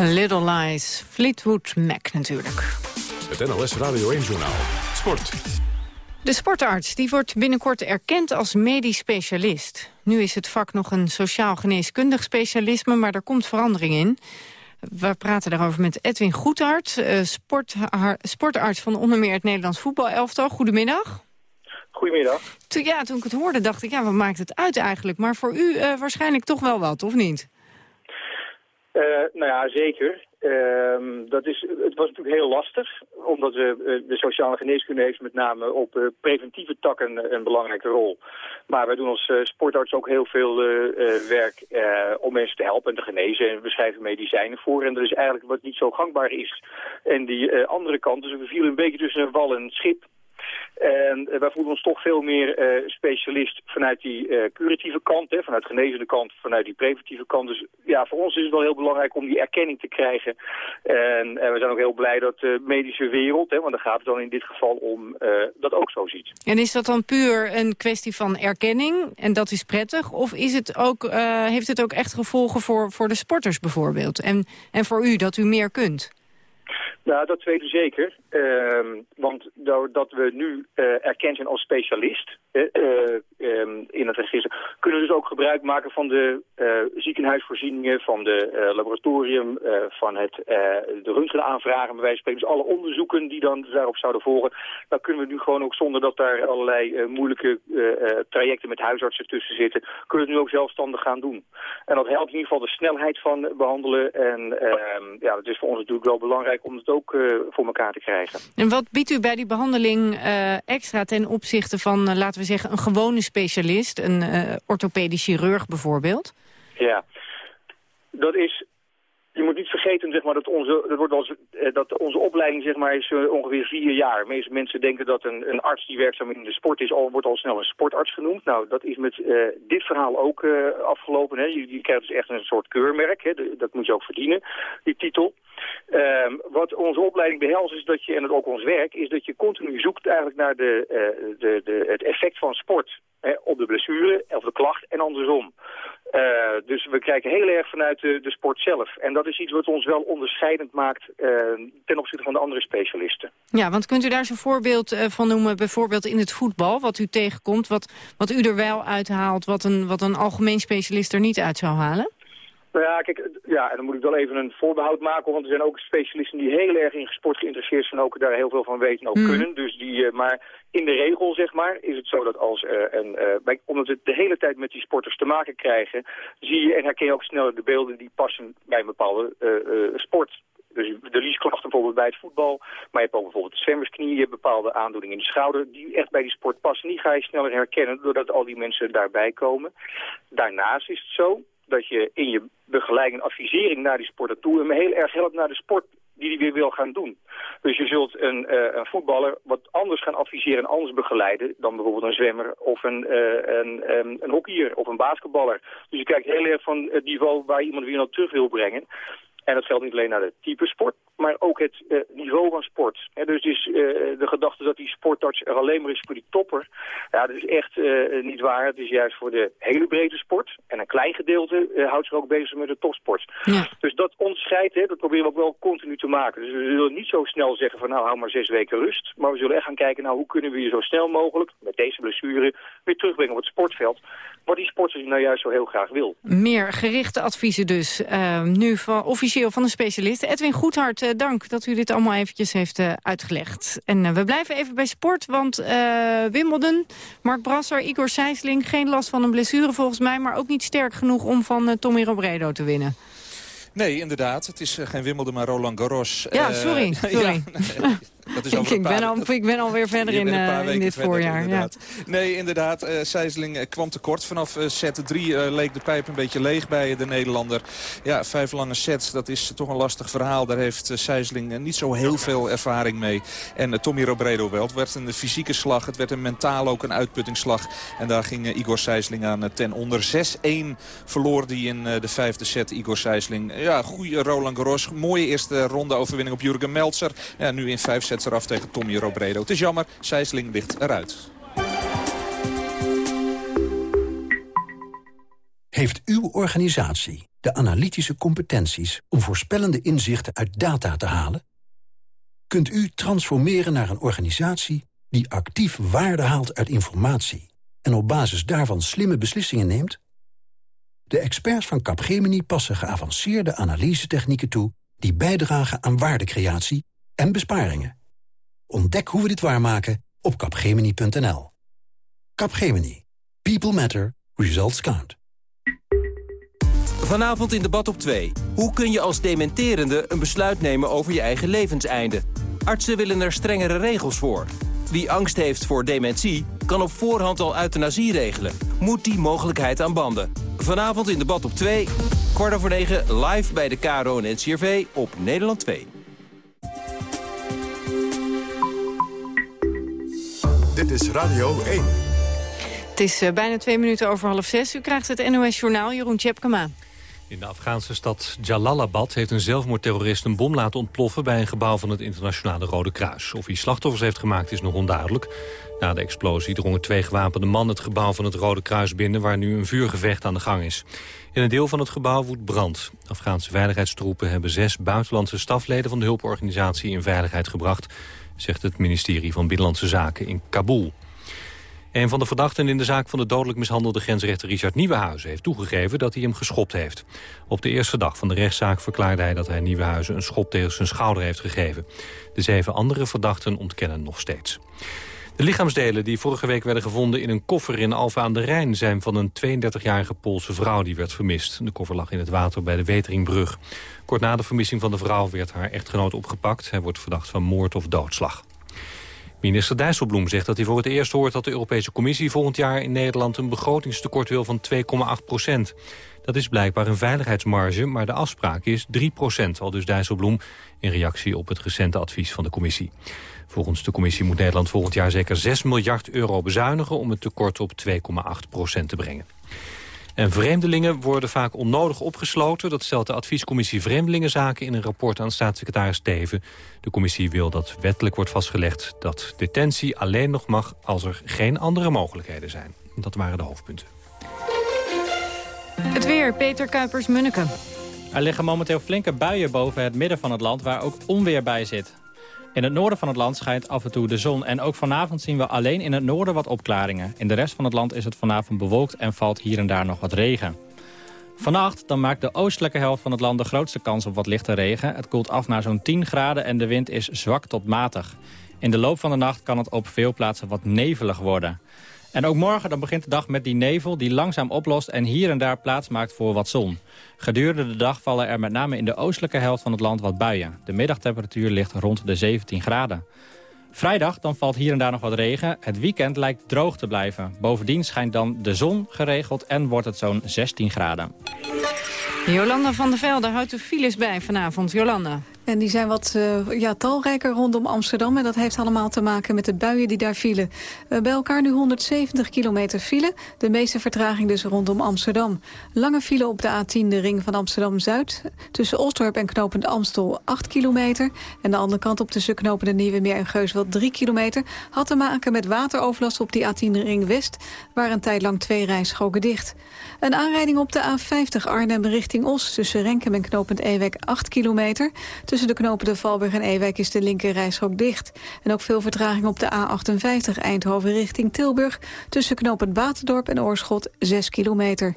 Little Lies. Fleetwood Mac natuurlijk. Het NLS Radio 1 Journaal. Sport. De sportarts die wordt binnenkort erkend als medisch specialist. Nu is het vak nog een sociaal-geneeskundig specialisme, maar er komt verandering in. We praten daarover met Edwin Goedhart, uh, sportarts van onder meer het Nederlands voetbalelftal. Goedemiddag. Goedemiddag. Toen, ja, toen ik het hoorde dacht ik, ja, wat maakt het uit eigenlijk? Maar voor u uh, waarschijnlijk toch wel wat, of niet? Uh, nou ja, zeker. Uh, dat is, het was natuurlijk heel lastig, omdat we, uh, de sociale geneeskunde heeft met name op uh, preventieve takken een belangrijke rol. Maar wij doen als sportarts ook heel veel werk om mensen te helpen en te genezen. En we schrijven medicijnen voor en dat is eigenlijk wat niet zo gangbaar is. En die andere kant, dus we vielen een beetje tussen een wal en een schip. En wij voelen ons toch veel meer uh, specialist vanuit die uh, curatieve kant, hè, vanuit de genezende kant, vanuit die preventieve kant. Dus ja, voor ons is het wel heel belangrijk om die erkenning te krijgen. En, we zijn ook heel blij dat de medische wereld, hè, want daar gaat het dan in dit geval om, dat ook zo ziet. En is dat dan puur een kwestie van erkenning en dat is prettig? Of is het ook, heeft het ook echt gevolgen voor, voor de sporters bijvoorbeeld? En, en voor u, dat u meer kunt? Nou, dat weten we zeker. Uh, want doordat we nu uh, erkend zijn als specialist uh, um, in het register... kunnen we dus ook gebruik maken van de ziekenhuisvoorzieningen... van de laboratorium, van het, de röntgenaanvragen, bij wijze van. Dus alle onderzoeken die dan daarop zouden volgen... dan kunnen we nu gewoon ook zonder dat daar allerlei moeilijke trajecten met huisartsen tussen zitten... kunnen we het nu ook zelfstandig gaan doen. En dat helpt in ieder geval de snelheid van behandelen. En ehm, ja, het is voor ons natuurlijk wel belangrijk om het ook uh, voor elkaar te krijgen. En wat biedt u bij die behandeling uh, extra ten opzichte van, uh, laten we zeggen, een gewone specialist, een orthopedisch chirurg bijvoorbeeld? Ja, dat is je moet niet vergeten zeg maar, dat, onze, dat, wordt als, dat onze opleiding zeg maar, is uh, ongeveer vier jaar. De meeste mensen denken dat een, een arts die werkzaam in de sport is... al wordt al snel een sportarts genoemd. Nou, dat is met uh, dit verhaal ook afgelopen. Hè. Je, je, krijgt dus echt een soort keurmerk. Hè. Dat moet je ook verdienen, die titel. Um, wat onze opleiding behelst is dat je, en ook ons werk... is dat je continu zoekt eigenlijk naar de, de, de, het effect van sport... Hè, op de blessure of de klacht en andersom. Dus we kijken heel erg vanuit de, de, sport zelf. En is iets wat ons wel onderscheidend maakt uh, ten opzichte van de andere specialisten. Ja, want kunt u daar zo'n voorbeeld uh, van noemen, bijvoorbeeld in het voetbal, wat u tegenkomt, wat, wat u er wel uithaalt, wat een, wat een algemeen specialist er niet uit zou halen? Nou ja, kijk, ja, en dan moet ik wel even een voorbehoud maken, want er zijn ook specialisten die heel erg in sport geïnteresseerd zijn, ook daar heel veel van weten en ook mm. kunnen. Dus die, uh, maar in de regel, zeg maar, is het zo dat als een, bij, omdat we de hele tijd met die sporters te maken krijgen, zie je en herken je ook sneller de beelden die passen bij een bepaalde sport. Dus de liesklachten bijvoorbeeld bij het voetbal. Maar je hebt ook bijvoorbeeld de zwemmersknie. Je hebt bepaalde aandoeningen in de schouder die echt bij die sport passen. Die ga je sneller herkennen doordat al die mensen daarbij komen. Daarnaast is het zo dat je in je begeleiding en advisering naar die sporter toe... hem heel erg helpt naar de sport die hij weer wil gaan doen. Dus je zult een, uh, een voetballer wat anders gaan adviseren en anders begeleiden... dan bijvoorbeeld een zwemmer of een, uh, een, een hockeyer of een basketballer. Dus je kijkt heel erg van het niveau waar iemand weer naar terug wil brengen. En dat geldt niet alleen naar de type sport, maar ook het uh, niveau van sport. He, dus is, uh, de gedachte dat die sportarts er alleen maar is voor die topper, ja, dat is echt uh, niet waar. Het is juist voor de hele brede sport. En een klein gedeelte houdt zich ook bezig met de topsport. Ja. Dus dat onderscheid, dat proberen we ook wel continu te maken. Dus we zullen niet zo snel zeggen van nou hou maar zes weken rust. Maar we zullen echt gaan kijken, nou hoe kunnen we je zo snel mogelijk, met deze blessure, weer terugbrengen op het sportveld. Wat die sporter nou juist zo heel graag wil. Meer gerichte adviezen dus. nu van officieel van de specialist. Edwin Goedhart, uh, dank dat u dit allemaal eventjes heeft uh, uitgelegd. En uh, we blijven even bij sport, want Wimbledon, Mark Brasser, Igor Sijsling... geen last van een blessure volgens mij, maar ook niet sterk genoeg om van Tommy Robredo te winnen. Nee, inderdaad. Het is geen Wimbledon, maar Roland Garros. Ja, sorry. [laughs] sorry. ja, nee. Dat is over ik, ben al, ik ben alweer [laughs] verder in, in dit voorjaar. Inderdaad. Ja. Nee, inderdaad. Uh, Sijsling uh, kwam tekort. Vanaf set 3 leek de pijp een beetje leeg bij de Nederlander. Ja, vijf lange sets, dat is toch een lastig verhaal. Daar heeft Sijsling niet zo heel veel ervaring mee. En Tommy Robredo wel. Het werd een fysieke slag. Het werd een mentaal ook een uitputtingsslag. En daar ging Igor Sijsling aan ten onder. 6-1 verloor die in de vijfde set, Igor Sijsling. Ja, goede Roland Garros. Mooie eerste ronde overwinning op Jurgen Meltzer. Ja, nu in vijf sets eraf tegen Tommy Robredo. Het is jammer, Sijsling ligt eruit. Heeft uw organisatie de analytische competenties om voorspellende inzichten uit data te halen? Kunt u transformeren naar een organisatie die actief waarde haalt uit informatie en op basis daarvan slimme beslissingen neemt? De experts van Capgemini passen geavanceerde analysetechnieken toe die bijdragen aan waardecreatie en besparingen. Ontdek hoe we dit waarmaken op capgemini.nl. Capgemini. People matter. Results count. Vanavond in debat op 2. Hoe kun je als dementerende een besluit nemen over je eigen levenseinde? Artsen willen er strengere regels voor. Wie angst heeft voor dementie, kan op voorhand al euthanasie regelen. Moet die mogelijkheid aan banden. Vanavond in debat op 2. Kwart over 9 live bij de KRO en NCRV op Nederland 2. Dit is Radio 1. Het is uh, bijna twee minuten over half zes. U krijgt het NOS-journaal Jeroen Tjepkema. In de Afghaanse stad Jalalabad heeft een zelfmoordterrorist een bom laten ontploffen bij een gebouw van het internationale Rode Kruis. Of hij slachtoffers heeft gemaakt is nog onduidelijk. Na de explosie drongen twee gewapende mannen het gebouw van het Rode Kruis binnen waar nu een vuurgevecht aan de gang is. In een deel van het gebouw woedt brand. Afghaanse veiligheidstroepen hebben zes buitenlandse stafleden van de hulporganisatie in veiligheid gebracht, zegt het ministerie van Binnenlandse Zaken in Kabul. Een van de verdachten in de zaak van de dodelijk mishandelde grensrechter Richard Nieuwenhuizen heeft toegegeven dat hij hem geschopt heeft. Op de eerste dag van de rechtszaak verklaarde hij dat hij Nieuwenhuizen een schop tegen zijn schouder heeft gegeven. De zeven andere verdachten ontkennen nog steeds. De lichaamsdelen die vorige week werden gevonden in een koffer in Alfa aan de Rijn... zijn van een 32-jarige Poolse vrouw die werd vermist. De koffer lag in het water bij de Weteringbrug. Kort na de vermissing van de vrouw werd haar echtgenoot opgepakt. Hij wordt verdacht van moord of doodslag. Minister Dijsselbloem zegt dat hij voor het eerst hoort dat de Europese Commissie volgend jaar in Nederland een begrotingstekort wil van 2,8 procent. Dat is blijkbaar een veiligheidsmarge, maar de afspraak is 3 procent, al dus Dijsselbloem in reactie op het recente advies van de Commissie. Volgens de Commissie moet Nederland volgend jaar zeker 6 miljard euro bezuinigen om het tekort op 2,8 procent te brengen. En vreemdelingen worden vaak onnodig opgesloten. Dat stelt de adviescommissie Vreemdelingenzaken in een rapport aan staatssecretaris Teven. De commissie wil dat wettelijk wordt vastgelegd dat detentie alleen nog mag als er geen andere mogelijkheden zijn. Dat waren de hoofdpunten. Het weer, Peter Kuipers-Munneke. Er liggen momenteel flinke buien boven het midden van het land waar ook onweer bij zit. In het noorden van het land schijnt af en toe de zon. En ook vanavond zien we alleen in het noorden wat opklaringen. In de rest van het land is het vanavond bewolkt en valt hier en daar nog wat regen. Vannacht dan maakt de oostelijke helft van het land de grootste kans op wat lichte regen. Het koelt af naar zo'n 10 graden en de wind is zwak tot matig. In de loop van de nacht kan het op veel plaatsen wat nevelig worden. En ook morgen dan begint de dag met die nevel die langzaam oplost... en hier en daar plaats maakt voor wat zon. Gedurende de dag vallen er met name in de oostelijke helft van het land wat buien. De middagtemperatuur ligt rond de 17 graden. Vrijdag dan valt hier en daar nog wat regen. Het weekend lijkt droog te blijven. Bovendien schijnt dan de zon geregeld en wordt het zo'n 16 graden. Jolanda van der Velde houdt de files bij vanavond. Jolanda. En die zijn wat uh, ja, talrijker rondom Amsterdam. En dat heeft allemaal te maken met de buien die daar vielen. Uh, bij elkaar nu 170 kilometer file. De meeste vertraging dus rondom Amsterdam. Lange file op de A10, de ring van Amsterdam-Zuid. Tussen Osdorp en Knopend Amstel 8 kilometer. En de andere kant op tussen Knopende Nieuwe Meer en Geusveld 3 kilometer. Had te maken met wateroverlast op die A10 ring West. Waar een tijd lang twee rijstroken dicht. Een aanrijding op de A50 Arnhem richting Os. Tussen Renkem en Knopend Ewek 8 kilometer. Tussen de knopen de Valburg en Ewijk is de linker rijstrook dicht. En ook veel vertraging op de A58 Eindhoven richting Tilburg. Tussen knooppunt Batendorp en Oorschot 6 kilometer.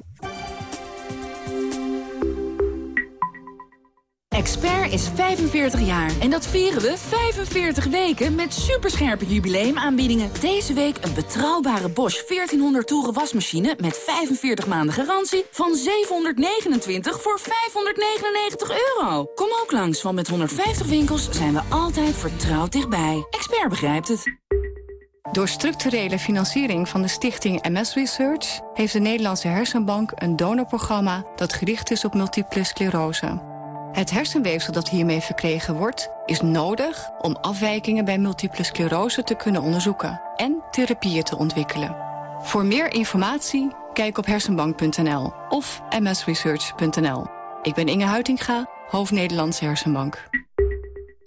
Expert is 45 jaar en dat vieren we 45 weken met superscherpe jubileumaanbiedingen. Deze week een betrouwbare Bosch 1400 toeren wasmachine met 45 maanden garantie van 729 voor 599 euro. Kom ook langs, want met 150 winkels zijn we altijd vertrouwd dichtbij. Expert begrijpt het. Door structurele financiering van de stichting MS Research... heeft de Nederlandse Hersenbank een donorprogramma... dat gericht is op multiple sclerose. Het hersenweefsel dat hiermee verkregen wordt, is nodig om afwijkingen bij multiple sclerose te kunnen onderzoeken en therapieën te ontwikkelen. Voor meer informatie kijk op hersenbank.nl of msresearch.nl. Ik ben Inge Huitinga, hoofd Nederlandse Hersenbank.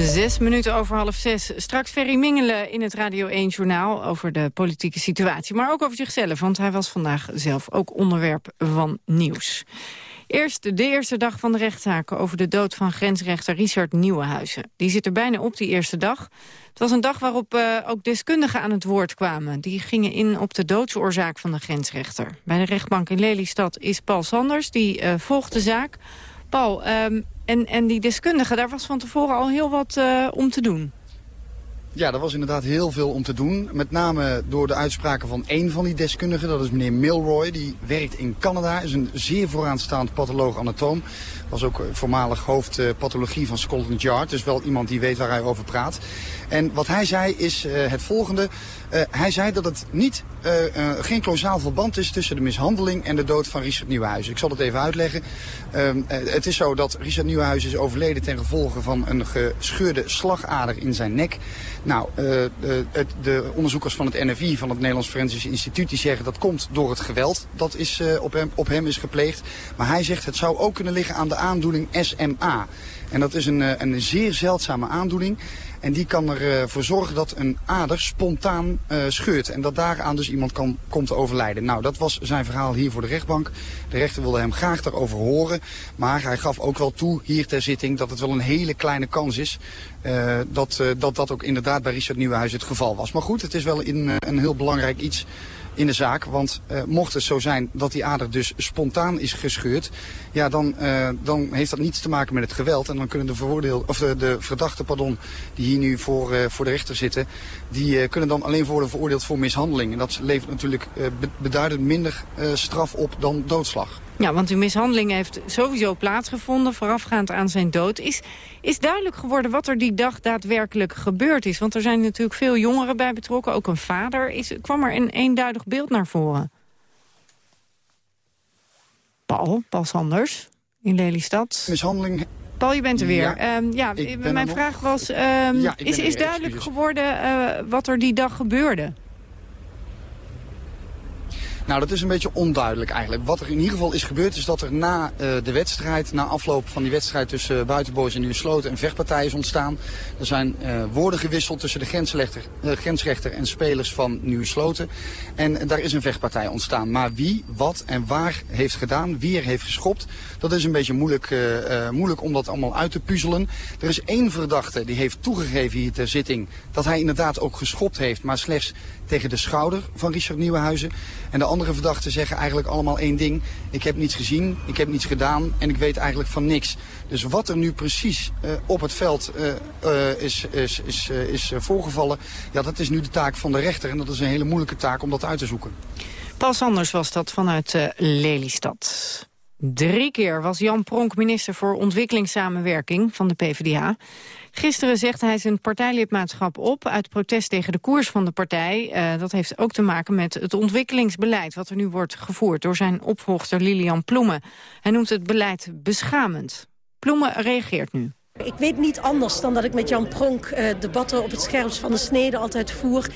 Zes minuten over half zes. Straks Ferry Mingelen in het Radio 1-journaal over de politieke situatie. Maar ook over zichzelf, want hij was vandaag zelf ook onderwerp van nieuws. Eerst de eerste dag van de rechtszaken over de dood van grensrechter Richard Nieuwenhuizen. Die zit er bijna op die eerste dag. Het was een dag waarop uh, ook deskundigen aan het woord kwamen. Die gingen in op de doodsoorzaak van de grensrechter. Bij de rechtbank in Lelystad is Paul Sanders, die uh, volgt de zaak. Paul, um, en, en die deskundigen, daar was van tevoren al heel wat uh, om te doen. Ja, er was inderdaad heel veel om te doen. Met name door de uitspraken van één van die deskundigen. Dat is meneer Milroy. Die werkt in Canada. Is een zeer vooraanstaand patholoog-anatoom. Was ook voormalig hoofd uh, pathologie van Scotland Yard. Dus wel iemand die weet waar hij over praat. En wat hij zei is uh, het volgende. Hij zei dat het niet, geen closaal verband is tussen de mishandeling en de dood van Richard Nieuwenhuizen. Ik zal het even uitleggen. Ehm, het is zo dat Richard Nieuwenhuizen is overleden ten gevolge van een gescheurde slagader in zijn nek. Nou, de onderzoekers van het NFI, van het Nederlands Forensisch Instituut, die zeggen dat komt door het geweld dat is, op, hem, op hem is gepleegd. Maar hij zegt het zou ook kunnen liggen aan de aandoening SMA. En dat is een, een zeer zeldzame aandoening. En die kan ervoor uh, zorgen dat een ader spontaan uh, scheurt. En dat daaraan dus iemand kan, komt te overlijden. Nou, dat was zijn verhaal hier voor de rechtbank. De rechter wilde hem graag daarover horen. Maar hij gaf ook wel toe hier ter zitting dat het wel een hele kleine kans is. Dat, dat dat ook inderdaad bij Richard Nieuwenhuis het geval was. Maar goed, het is wel in, een heel belangrijk iets in de zaak. Want uh, mocht het zo zijn dat die ader dus spontaan is gescheurd... ja, dan, uh, dan heeft dat niets te maken met het geweld. En dan kunnen de, veroordeel, of de, de verdachten pardon, die hier nu voor, uh, voor de rechter zitten... die kunnen dan alleen worden veroordeeld voor mishandeling. En dat levert natuurlijk beduidend minder straf op dan doodslag. Ja, want die mishandeling heeft sowieso plaatsgevonden voorafgaand aan zijn dood. Is, is duidelijk geworden wat er die dag daadwerkelijk gebeurd is? Want er zijn natuurlijk veel jongeren bij betrokken, ook een vader. Is, kwam er een eenduidig beeld naar voren? Paul, Paul Sanders, in Lelystad. Mishandeling Paul, je bent er weer. Ja, um, ja mijn vraag nog... was, um, ja, is, is duidelijk geworden uh, wat er die dag gebeurde? Nou, dat is een beetje onduidelijk eigenlijk. Wat er in ieder geval is gebeurd is dat er na uh, de wedstrijd, na afloop van die wedstrijd tussen uh, Buitenboys en Nieuwsloten, een vechtpartij is ontstaan. Er zijn uh, woorden gewisseld tussen de grensrechter, grensrechter en spelers van Nieuwsloten. En daar is een vechtpartij ontstaan. Maar wie, wat en waar heeft gedaan, wie er heeft geschopt, dat is een beetje moeilijk, moeilijk om dat allemaal uit te puzzelen. Er is één verdachte die heeft toegegeven hier ter zitting dat hij inderdaad ook geschopt heeft, maar slechts tegen de schouder van Richard Nieuwenhuizen. En de verdachten zeggen eigenlijk allemaal één ding. Ik heb niets gezien, ik heb niets gedaan en ik weet eigenlijk van niks. Dus wat er nu precies uh, op het veld uh, uh, is, is, is, is voorgevallen... ja, dat is nu de taak van de rechter. En dat is een hele moeilijke taak om dat uit te zoeken. Paul Sanders was dat vanuit Lelystad. Drie keer was Jan Pronk minister voor ontwikkelingssamenwerking van de PvdA. Gisteren zegt hij zijn partijlidmaatschap op uit protest tegen de koers van de partij. Uh, dat heeft ook te maken met het ontwikkelingsbeleid wat er nu wordt gevoerd door zijn opvolger Lilian Ploemen. Hij noemt het beleid beschamend. Ploemen reageert nu. Ik weet niet anders dan dat ik met Jan Pronk uh, debatten op het scherpst van de snede altijd voer.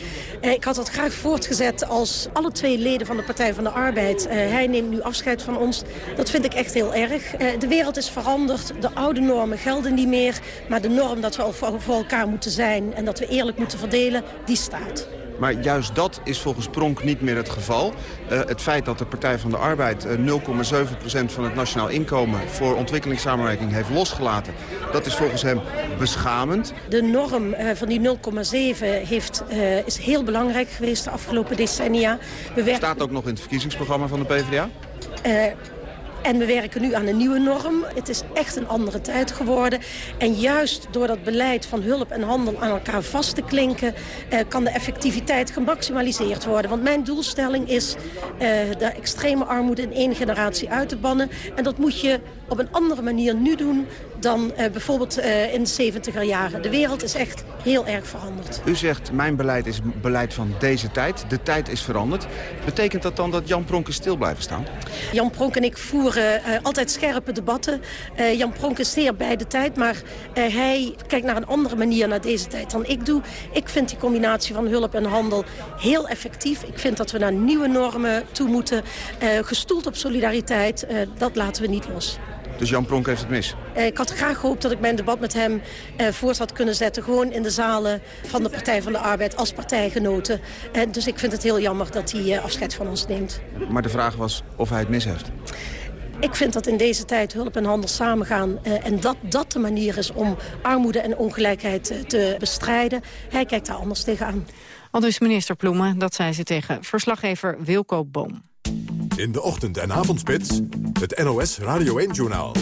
Uh, ik had dat graag voortgezet als alle twee leden van de Partij van de Arbeid. Uh, hij neemt nu afscheid van ons. Dat vind ik echt heel erg. de wereld is veranderd. De oude normen gelden niet meer. Maar de norm dat we voor elkaar moeten zijn en dat we eerlijk moeten verdelen, die staat. Maar juist dat is volgens Pronk niet meer het geval. Uh, het feit dat de Partij van de Arbeid uh, 0,7% van het nationaal inkomen... voor ontwikkelingssamenwerking heeft losgelaten... dat is volgens hem beschamend. De norm uh, van die 0,7 heeft, is heel belangrijk geweest de afgelopen decennia. We. Staat ook nog in het verkiezingsprogramma van de PvdA? En we werken nu aan een nieuwe norm. Het is echt een andere tijd geworden. En juist door dat beleid van hulp en handel aan elkaar vast te klinken... Eh, kan de effectiviteit gemaximaliseerd worden. Want mijn doelstelling is eh, de extreme armoede in één generatie uit te bannen. En dat moet je op een andere manier nu doen dan uh, bijvoorbeeld uh, in de 70er jaren. De wereld is echt heel erg veranderd. U zegt, mijn beleid is beleid van deze tijd. De tijd is veranderd. Betekent dat dan dat Jan Pronk stil blijven staan? Jan Pronk en ik voeren uh, altijd scherpe debatten. Jan Pronk is zeer bij de tijd, maar hij kijkt naar een andere manier naar deze tijd dan ik doe. Ik vind die combinatie van hulp en handel heel effectief. Ik vind dat we naar nieuwe normen toe moeten. gestoeld op solidariteit, dat laten we niet los. Dus Jan Pronk heeft het mis? Eh, ik had graag gehoopt dat ik mijn debat met hem uh, voort had kunnen zetten. Gewoon in de zalen van de Partij van de Arbeid als partijgenoten. Uh, dus ik vind het heel jammer dat hij afscheid van ons neemt. Maar de vraag was of hij het mis heeft. Ik vind dat in deze tijd hulp en handel samengaan. Uh, en dat dat de manier is om armoede en ongelijkheid uh, te bestrijden. Hij kijkt daar anders tegenaan. Al dus minister Ploemen, dat zei ze tegen verslaggever Wilco Boom. In de ochtend- en avondspits, het NOS Radio 1-journaal.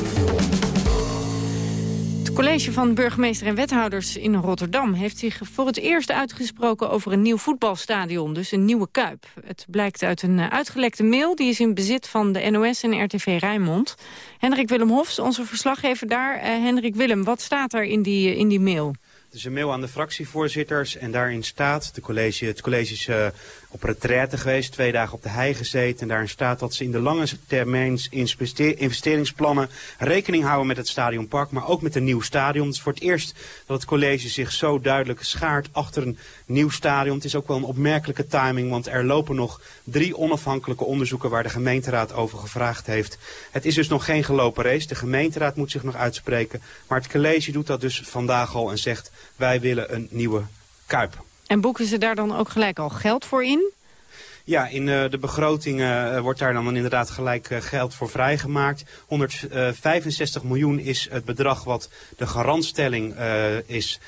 Het college van burgemeester en wethouders in Rotterdam... heeft zich voor het eerst uitgesproken over een nieuw voetbalstadion, dus een nieuwe Kuip. Het blijkt uit een uitgelekte mail, die is in bezit van de NOS en RTV Rijnmond. Hendrik Willem Hofs, onze verslaggever daar. Uh, Hendrik Willem, wat staat er in die, in die mail? Het is een mail aan de fractievoorzitters en daarin staat, de college, het college is uh, op retraite geweest, twee dagen op de hei gezeten. En daarin staat dat ze in de lange termijn investeringsplannen rekening houden met het stadionpark, maar ook met een nieuw stadion. Het is voor het eerst dat het college zich zo duidelijk schaart achter een nieuw stadion. Het is ook wel een opmerkelijke timing, want er lopen nog drie onafhankelijke onderzoeken waar de gemeenteraad over gevraagd heeft. Het is dus nog geen gelopen race. De gemeenteraad moet zich nog uitspreken. Maar het college doet dat dus vandaag al en zegt wij willen een nieuwe Kuip. En boeken ze daar dan ook gelijk al geld voor in? Ja, in uh, de begroting uh, wordt daar dan inderdaad gelijk uh, geld voor vrijgemaakt. 165 miljoen is het bedrag wat de garantstelling is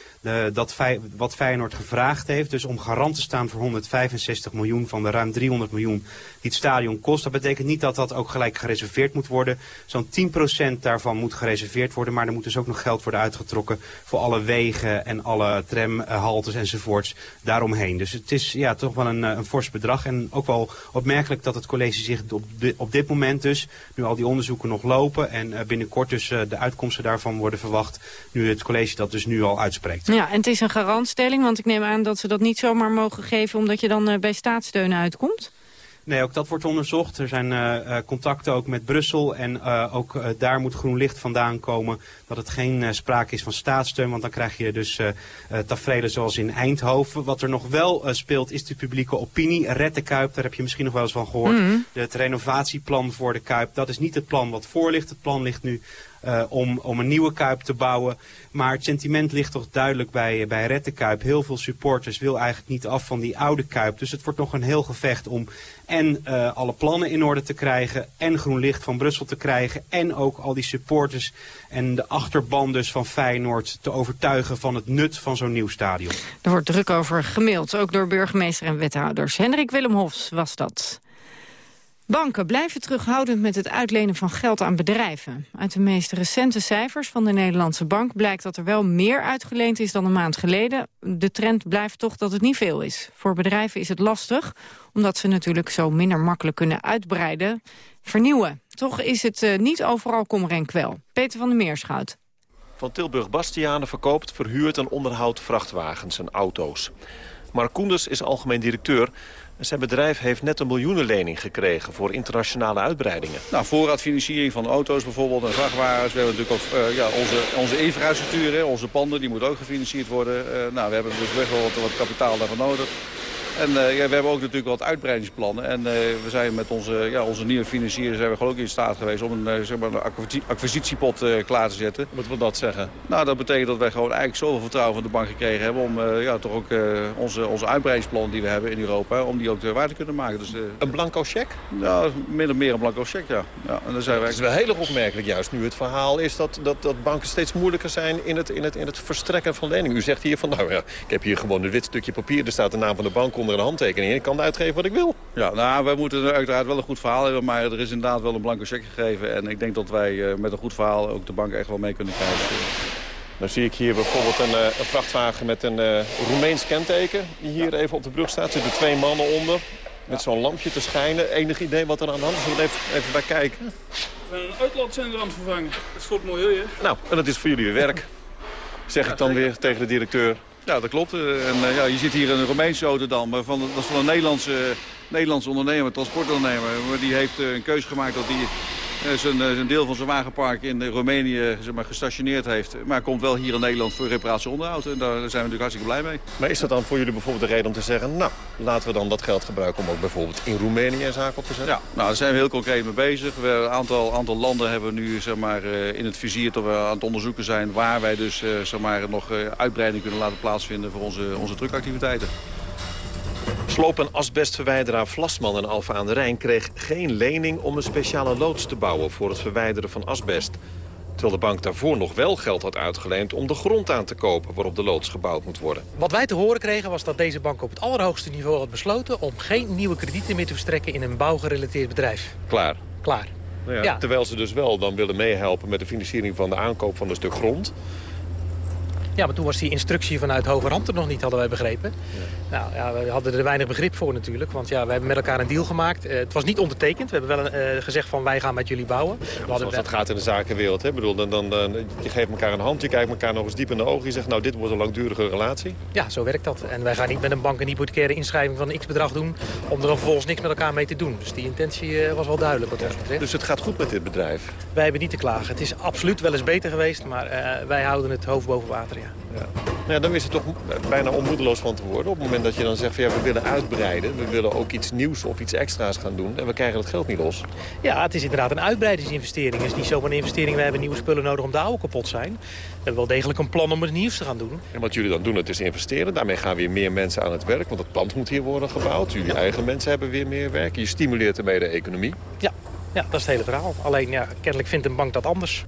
dat wat Feyenoord gevraagd heeft. Dus om garant te staan voor 165 miljoen van de ruim 300 miljoen die het stadion kost. Dat betekent niet dat dat ook gelijk gereserveerd moet worden. Zo'n 10% daarvan moet gereserveerd worden. Maar er moet dus ook nog geld worden uitgetrokken voor alle wegen en alle tramhaltes enzovoorts daaromheen. Dus het is ja, toch wel een, eh, een fors bedrag. En ook wel opmerkelijk dat het college zich op, op dit moment dus, nu al die onderzoeken nog lopen en uh, binnenkort dus uh, de uitkomsten daarvan worden verwacht, nu het college dat dus nu al uitspreekt. Ja, en het is een garantstelling, want ik neem aan dat ze dat niet zomaar mogen geven... omdat je dan uh, bij staatssteun uitkomt? Nee, ook dat wordt onderzocht. Er zijn uh, contacten ook met Brussel en uh, ook daar moet groen licht vandaan komen dat het geen sprake is van staatssteun, want dan krijg je dus tafereelen zoals in Eindhoven. Wat er nog wel speelt is de publieke opinie. Red de Kuip, daar heb je misschien nog wel eens van gehoord. Mm Het renovatieplan voor de Kuip, dat is niet het plan wat voor ligt. Het plan ligt nu uh, om, om een nieuwe Kuip te bouwen. Maar het sentiment ligt toch duidelijk bij, bij Red de Kuip. Heel veel supporters wil eigenlijk niet af van die oude Kuip. Dus het wordt nog een heel gevecht om en uh, alle plannen in orde te krijgen. En groen licht van Brussel te krijgen. En ook al die supporters en de achterban dus van Feyenoord te overtuigen van het nut van zo'n nieuw stadion. Er wordt druk over gemaild, ook door burgemeester en wethouders. Hendrik Willem Hofs was dat. Banken blijven terughoudend met het uitlenen van geld aan bedrijven. Uit de meest recente cijfers van de Nederlandse Bank blijkt dat er wel meer uitgeleend is dan een maand geleden. De trend blijft toch dat het niet veel is. Voor bedrijven is het lastig, omdat ze natuurlijk zo minder makkelijk kunnen uitbreiden, vernieuwen. Toch is het uh, niet overal kommer en kwel. Peter van der Meerschout. Van Tilburg Bastianen verkoopt, verhuurt en onderhoudt vrachtwagens en auto's. Mark Koenders is algemeen directeur zijn bedrijf heeft net een miljoenenlening gekregen voor internationale uitbreidingen. Nou, voorraadfinanciering van auto's bijvoorbeeld en vrachtwagens. We hebben natuurlijk ook uh, ja, onze, onze infrastructuur, hè, onze panden, die moet ook gefinancierd worden. Uh, nou, we hebben dus wel wat, wat kapitaal daarvoor nodig. En ja, we hebben ook natuurlijk wat uitbreidingsplannen. En we zijn met onze, ja, onze nieuwe financiers zijn we gewoon ook in staat geweest om een, zeg maar een acquisitiepot klaar te zetten. Wat wil dat zeggen? Nou, dat betekent dat wij gewoon eigenlijk zoveel vertrouwen van de bank gekregen hebben om ja, toch ook onze, onze uitbreidingsplannen die we hebben in Europa, om die ook waar te kunnen maken. Dus, een blanco cheque? Ja, min of meer een blanco cheque, ja. ja en dan zijn wij... Het is wel heel erg opmerkelijk juist nu het verhaal is dat, dat, dat banken steeds moeilijker zijn in het, in, het, in het verstrekken van leningen. U zegt hier van, nou ja, ik heb hier gewoon een wit stukje papier. Er staat de naam van de bank onder een handtekening. Ik kan uitgeven wat ik wil. Ja, nou, wij moeten uiteraard wel een goed verhaal hebben. Maar er is inderdaad wel een blanco cheque gegeven. En ik denk dat wij eh, met een goed verhaal ook de bank echt wel mee kunnen krijgen. Dan zie ik hier bijvoorbeeld een, eh, een vrachtwagen met een uh, Roemeens kenteken. Die hier even op de brug staat. Er zitten twee mannen onder. Met zo'n lampje te schijnen. Enig idee wat er aan de hand is? Zullen we even, even bij kijken? We zijn een uitlaatzender aan het vervangen. Dat is voor het milieu, hè? Nou, en dat is voor jullie weer werk. Zeg ik dan weer tegen de directeur. Ja, dat klopt. En uh, ja, je zit hier een Romeinse auto dan. Maar van, dat is van een Nederlandse, Nederlandse ondernemer, transportondernemer. Maar die heeft een keuze gemaakt dat hij eh, zijn, eh, een deel van zijn wagenpark in Roemenië zeg maar, gestationeerd heeft. Maar komt wel hier in Nederland voor reparatie onderhoud. En daar zijn we natuurlijk hartstikke blij mee. Maar is dat dan voor jullie bijvoorbeeld de reden om te zeggen... nou, laten we dan dat geld gebruiken om ook bijvoorbeeld in Roemenië een zaak op te zetten? Ja, nou, daar zijn we heel concreet mee bezig. We, een aantal, aantal landen hebben we nu zeg maar, eh, in het vizier dat we aan het onderzoeken zijn... waar wij dus zeg maar, nog uitbreiding kunnen laten plaatsvinden voor onze, onze drukactiviteiten. Sloop- en asbestverwijderaar Vlasman en Alfa aan de Rijn kreeg geen lening om een speciale loods te bouwen voor het verwijderen van asbest. Terwijl de bank daarvoor nog wel geld had uitgeleend om de grond aan te kopen waarop de loods gebouwd moet worden. Wat wij te horen kregen was dat deze bank op het allerhoogste niveau had besloten om geen nieuwe kredieten meer te verstrekken in een bouwgerelateerd bedrijf. Klaar. Klaar. Nou ja, ja. Terwijl ze dus wel dan willen meehelpen met de financiering van de aankoop van een stuk grond. Ja, maar toen was die instructie vanuit Hogerhand er nog niet, hadden wij begrepen. Nou ja, we hadden er weinig begrip voor natuurlijk. Want ja, we hebben met elkaar een deal gemaakt. Uh, het was niet ondertekend. We hebben wel uh, gezegd van wij gaan met jullie bouwen. Ja, zoals dat gaat in de zakenwereld. Hè? Bedoel, dan, dan, dan, je geeft elkaar een hand, je kijkt elkaar nog eens diep in de ogen. Je zegt nou dit wordt een langdurige relatie. Ja, zo werkt dat. En wij gaan niet met een bank een hypothecaire inschrijving van een x-bedrag doen... om er dan vervolgens niks met elkaar mee te doen. Dus die intentie uh, was wel duidelijk wat ons betreft. Dus het gaat goed met dit bedrijf? Wij hebben niet te klagen. Het is absoluut wel eens beter geweest, maar wij houden het hoofd boven water, ja. ja. Ja, dan is het toch bijna onmoedeloos van te worden. Op het moment dat je dan zegt, van, ja, we willen uitbreiden. We willen ook iets nieuws of iets extra's gaan doen. En we krijgen dat geld niet los. Ja, het is inderdaad een uitbreidingsinvestering. Het is niet zomaar een investering, we hebben nieuwe spullen nodig om de oude kapot zijn. We hebben wel degelijk een plan om het nieuws te gaan doen. En wat jullie dan doen, het is investeren. Daarmee gaan weer meer mensen aan het werk. Want het pand moet hier worden gebouwd. Jullie eigen mensen hebben weer meer werk. Je stimuleert ermee de economie. Ja, ja, dat is het hele verhaal. Alleen, ja, kennelijk vindt een bank dat anders.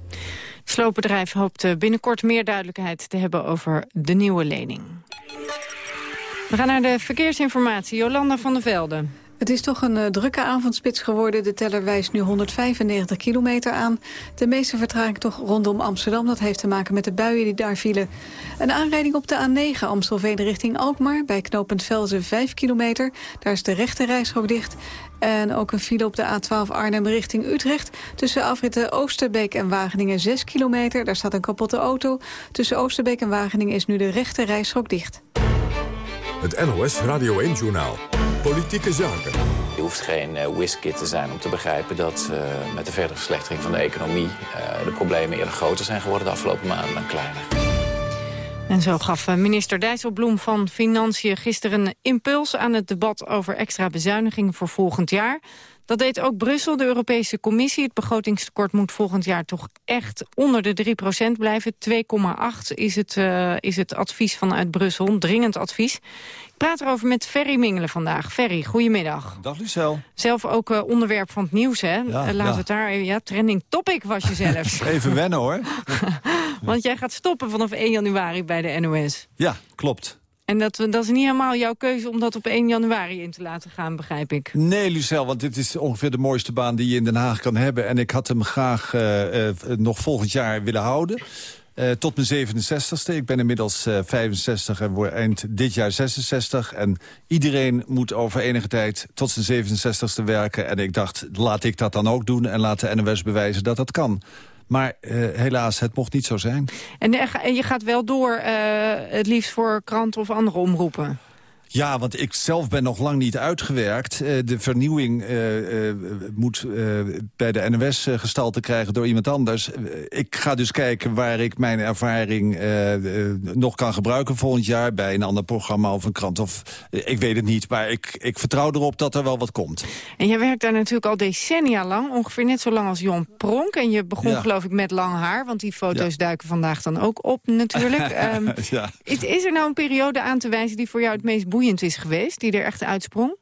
Sloopbedrijf hoopt binnenkort meer duidelijkheid te hebben over de nieuwe lening. We gaan naar de verkeersinformatie. Jolanda van der Velde. Het is toch een uh, drukke avondspits geworden. De teller wijst nu 195 kilometer aan. De meeste vertraging toch rondom Amsterdam. Dat heeft te maken met de buien die daar vielen. Een aanrijding op de A9 Amstelveen richting Alkmaar. Bij knooppunt Velzen 5 kilometer. Daar is de rechte dicht. En ook een file op de A12 Arnhem richting Utrecht. Tussen afritten Oosterbeek en Wageningen 6 kilometer. Daar staat een kapotte auto. Tussen Oosterbeek en Wageningen is nu de rechte dicht. Het NOS Radio 1-journaal. Politieke zaken. Je hoeft geen uh, whiskit te zijn om te begrijpen dat uh, met de verdere verslechtering van de economie... Uh, de problemen eerder groter zijn geworden de afgelopen maanden dan kleiner. En zo gaf minister Dijsselbloem van Financiën gisteren een impuls aan het debat over extra bezuinigingen voor volgend jaar. Dat deed ook Brussel, de Europese Commissie. Het begrotingstekort moet volgend jaar toch echt onder de 3% blijven. 2,8 is, het, uh, is het advies vanuit Brussel, een dringend advies. Ik praat erover met Ferry Mingelen vandaag. Ferry, goedemiddag. Dag Lucel. Zelf ook uh, onderwerp van het nieuws, hè? Ja, uh, laten ja. we het daar ja, trending topic was je zelf. [laughs] Even wennen, hoor. [laughs] [laughs] Want jij gaat stoppen vanaf 1 januari bij de NOS. Ja, klopt. En dat, dat is niet helemaal jouw keuze om dat op 1 januari in te laten gaan, begrijp ik. Nee, Lucel, want dit is ongeveer de mooiste baan die je in Den Haag kan hebben. En ik had hem graag uh, uh, nog volgend jaar willen houden. Uh, tot mijn 67ste. Ik ben inmiddels uh, 65 en word eind dit jaar 66. En iedereen moet over enige tijd tot zijn 67ste werken. En ik dacht, laat ik dat dan ook doen en laat de NOS bewijzen dat dat kan. Maar uh, helaas, het mocht niet zo zijn. En, en je gaat wel door, uh, het liefst voor kranten of andere omroepen? Ja, want ik zelf ben nog lang niet uitgewerkt. Uh, de vernieuwing uh, uh, moet bij de NOS gestalte krijgen door iemand anders. ik ga dus kijken waar ik mijn ervaring nog kan gebruiken volgend jaar... bij een ander programma of een krant. Of, ik weet het niet, maar ik, ik vertrouw erop dat er wel wat komt. En jij werkt daar natuurlijk al decennia lang. Ongeveer net zo lang als Jon Pronk. En je begon geloof ik met lang haar. Want die foto's duiken vandaag dan ook op natuurlijk. um, [laughs] ja. is, is er nou een periode aan te wijzen die voor jou het meest boeiend is geweest, die er echt uitsprong?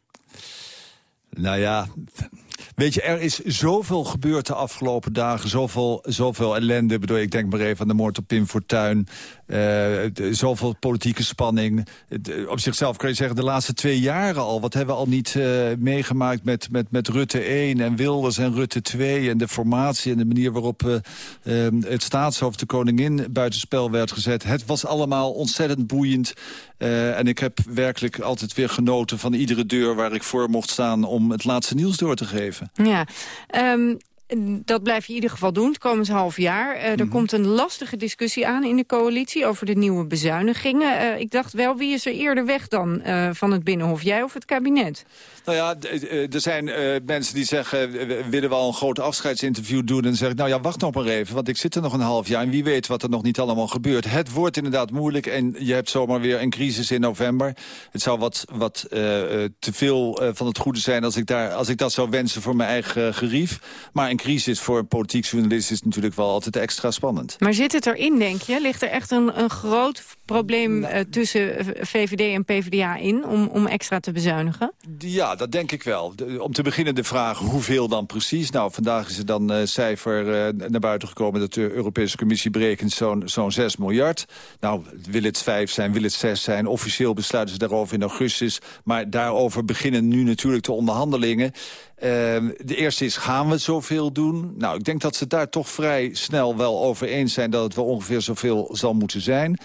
Nou ja, Weet je, er is zoveel gebeurd de afgelopen dagen. Zoveel, zoveel ellende. Ik bedoel, ik denk maar even aan de moord op Pim Fortuyn. Uh, zoveel politieke spanning. op zichzelf kan je zeggen, de laatste twee jaren al. Wat hebben we al niet uh, meegemaakt met, met, met Rutte 1 en Wilders en Rutte 2... en de formatie en de manier waarop uh, het staatshoofd, de koningin, buitenspel werd gezet. Het was allemaal ontzettend boeiend. en ik heb werkelijk altijd weer genoten van iedere deur waar ik voor mocht staan... om het laatste nieuws door te geven. Ja, um, dat blijf je in ieder geval doen het komend half jaar. Uh, er mhm. komt een lastige discussie aan in de coalitie over de nieuwe bezuinigingen. Uh, ik dacht wel, wie is er eerder weg dan uh, van het Binnenhof? Jij of het kabinet? Nou ja, er zijn mensen die zeggen... we willen wel een groot afscheidsinterview doen. En dan zeg ik, nou ja, wacht nog maar even. Want ik zit er nog een half jaar en wie weet wat er nog niet allemaal gebeurt. Het wordt inderdaad moeilijk en je hebt zomaar weer een crisis in november. Het zou wat, wat te veel van het goede zijn als ik, daar, als ik dat zou wensen voor mijn eigen gerief. Maar een crisis voor een politiek journalist is natuurlijk wel altijd extra spannend. Maar zit het erin, denk je? Ligt er echt een, een groot probleem nou. uh, tussen VVD en PvdA in om, om extra te bezuinigen? Ja, dat denk ik wel. om te beginnen de vraag hoeveel dan precies. Nou, vandaag is er dan uh, cijfer uh, naar buiten gekomen... dat de Europese Commissie berekent zo'n zo'n 6 miljard. Nou, wil het 5 zijn, wil het 6 zijn. Officieel besluiten ze daarover in augustus. Maar daarover beginnen nu natuurlijk de onderhandelingen. Ehm, de eerste is, gaan we zoveel doen? Nou, ik denk dat ze daar toch vrij snel wel over eens zijn... dat het wel ongeveer zoveel zal moeten zijn.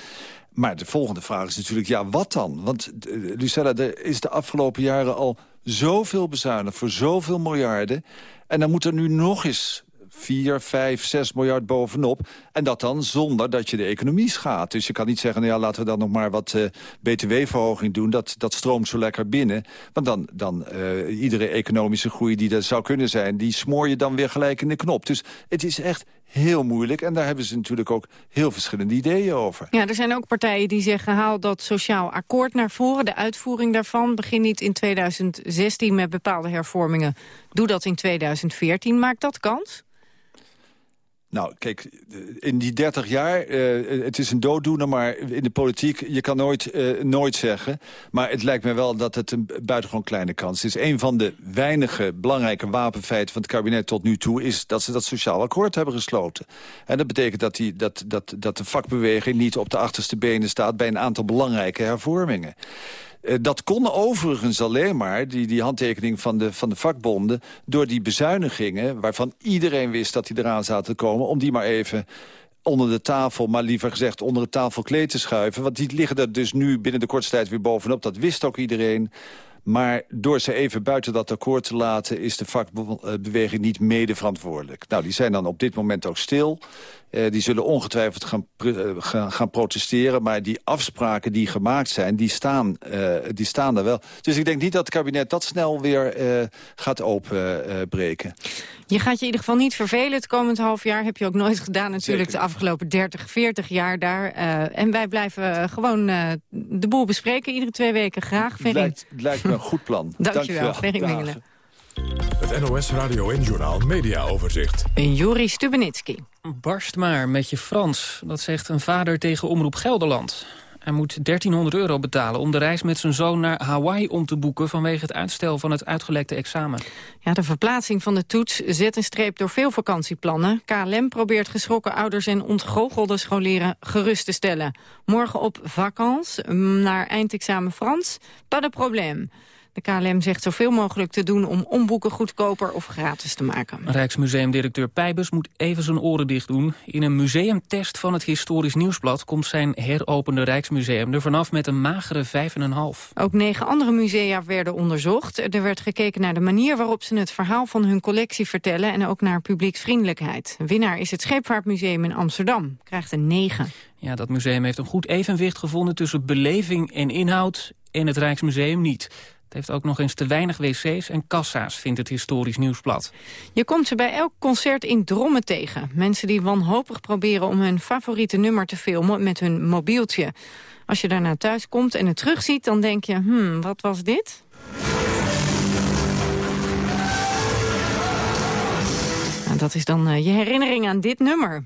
Maar de volgende vraag is natuurlijk, ja, wat dan? Want, uh, Lucella, er is de afgelopen jaren al zoveel bezuinigd... voor zoveel miljarden. En dan moet er nu nog eens 4, 5, 6 miljard bovenop. En dat dan zonder dat je de economie schaadt. Dus je kan niet zeggen, nou ja, laten we dan nog maar wat uh, btw-verhoging doen. Dat, dat stroomt zo lekker binnen. Want dan, dan uh, iedere economische groei die er zou kunnen zijn... die smoor je dan weer gelijk in de knop. Dus het is echt heel moeilijk. En daar hebben ze natuurlijk ook heel verschillende ideeën over. Ja, er zijn ook partijen die zeggen... haal dat sociaal akkoord naar voren. De uitvoering daarvan begin niet in 2016 met bepaalde hervormingen. Doe dat in 2014. Maakt dat kans? Nou, kijk, in die 30 jaar, uh, het is een dooddoener, maar in de politiek, je kan nooit, uh, nooit zeggen. Maar het lijkt me wel dat het een buitengewoon kleine kans is. Een van de weinige belangrijke wapenfeiten van het kabinet tot nu toe... is dat ze dat sociaal akkoord hebben gesloten. En dat betekent dat, die, dat, dat, dat de vakbeweging niet op de achterste benen staat... bij een aantal belangrijke hervormingen. Uh, dat kon overigens alleen maar, die, die handtekening van de, van de vakbonden... door die bezuinigingen, waarvan iedereen wist dat die eraan zaten te komen... om die maar even onder de tafel, maar liever gezegd onder het tafelkleed te schuiven. Want die liggen er dus nu binnen de kortste tijd weer bovenop. Dat wist ook iedereen. Maar door ze even buiten dat akkoord te laten... is de vakbeweging niet mede verantwoordelijk. Nou, die zijn dan op dit moment ook stil. Uh, die zullen ongetwijfeld gaan, uh, gaan, gaan, protesteren. Maar die afspraken die gemaakt zijn, die staan, uh, die staan er wel. Dus ik denk niet dat het kabinet dat snel weer gaat openbreken. je gaat je in ieder geval niet vervelen het komend half jaar. Heb je ook nooit gedaan natuurlijk Zeker. de afgelopen 30, 40 jaar daar. en wij blijven gewoon de boel bespreken. Iedere twee weken graag. Lijkt, lijkt me een goed plan. [laughs] Dankjewel, Ferry Mingelen. Het NOS Radio en Journal Media Overzicht. Juri Stubenitski. Barst maar met je Frans, dat zegt een vader tegen Omroep Gelderland. Hij moet 1300 euro betalen om de reis met zijn zoon naar Hawaii om te boeken... vanwege het uitstel van het uitgelekte examen. Ja, de verplaatsing van de toets zet een streep door veel vakantieplannen. KLM probeert geschrokken ouders en ontgoochelde scholieren gerust te stellen. Morgen op vakantie naar eindexamen Frans, pas de probleem. De KLM zegt zoveel mogelijk te doen om omboeken goedkoper of gratis te maken. Rijksmuseumdirecteur Pijbus moet even zijn oren dicht doen. In een museumtest van het Historisch Nieuwsblad komt zijn heropende Rijksmuseum er vanaf met een magere 5,5. Ook negen andere musea werden onderzocht. Er werd gekeken naar de manier waarop ze het verhaal van hun collectie vertellen en ook naar publieksvriendelijkheid. Winnaar is het Scheepvaartmuseum in Amsterdam, krijgt een 9. Ja, dat museum heeft een goed evenwicht gevonden tussen beleving en inhoud en het Rijksmuseum niet. Het heeft ook nog eens te weinig wc's en kassa's, vindt het Historisch Nieuwsblad. Je komt ze bij elk concert in Drommen tegen. Mensen die wanhopig proberen om hun favoriete nummer te filmen met hun mobieltje. Als je daarna thuis komt en het terugziet, dan denk je, hmm, wat was dit? Nou, dat is dan uh, je herinnering aan dit nummer.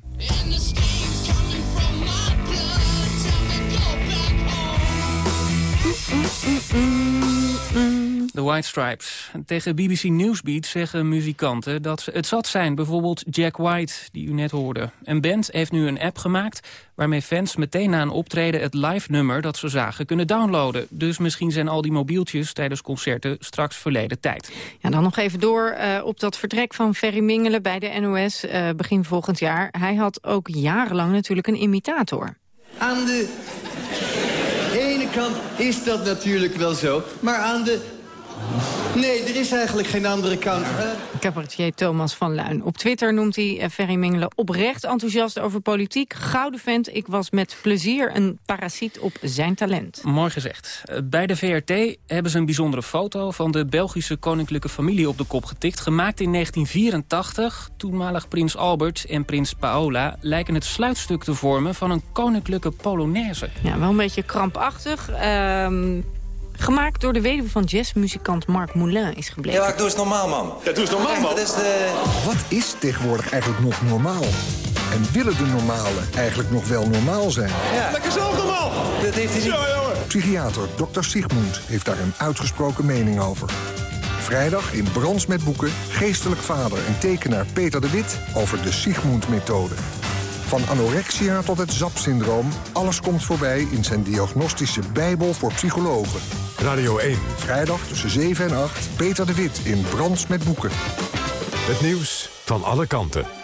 De White Stripes. Tegen BBC Newsbeat zeggen muzikanten dat ze het zat zijn. Bijvoorbeeld Jack White, die u net hoorde. Een band heeft nu een app gemaakt... waarmee fans meteen na een optreden het live nummer dat ze zagen kunnen downloaden. Dus misschien zijn al die mobieltjes tijdens concerten straks verleden tijd. Ja, dan nog even door uh, op dat vertrek van Ferry Mingelen bij de NOS uh, begin volgend jaar. Hij had ook jarenlang natuurlijk een imitator. Aan de ene kant is dat natuurlijk wel zo, maar aan de Nee, er is eigenlijk geen andere kant. Uh... Cabaretier Thomas van Luin. Op Twitter noemt hij uh, Ferry Mingelen oprecht enthousiast over politiek. Gouden vent, ik was met plezier een parasiet op zijn talent. Mooi gezegd. Uh, bij de VRT hebben ze een bijzondere foto van de Belgische koninklijke familie op de kop getikt. Gemaakt in 1984. Toenmalig prins Albert en prins Paola lijken het sluitstuk te vormen van een koninklijke polonaise. Ja, wel een beetje krampachtig. Ehm, Gemaakt door de weduwe van jazzmuzikant Marc Moulin is gebleken. Ja, doe eens normaal, man. Ja, doe eens normaal, man. Is de... Wat is tegenwoordig eigenlijk nog normaal? En willen de normalen eigenlijk nog wel normaal zijn? Ja. Lekker zelf normaal! Dat heeft hij niet... Ja, jongen. Psychiater Dr. Sigmund heeft daar een uitgesproken mening over. Vrijdag in Brans met Boeken, geestelijk vader en tekenaar Peter de Wit... over de Sigmund-methode. Van anorexia tot het ZAP-syndroom, alles komt voorbij in zijn diagnostische bijbel voor psychologen. Radio 1. Vrijdag tussen 7 en 8, Peter de Wit in Brands met Boeken. Het nieuws van alle kanten.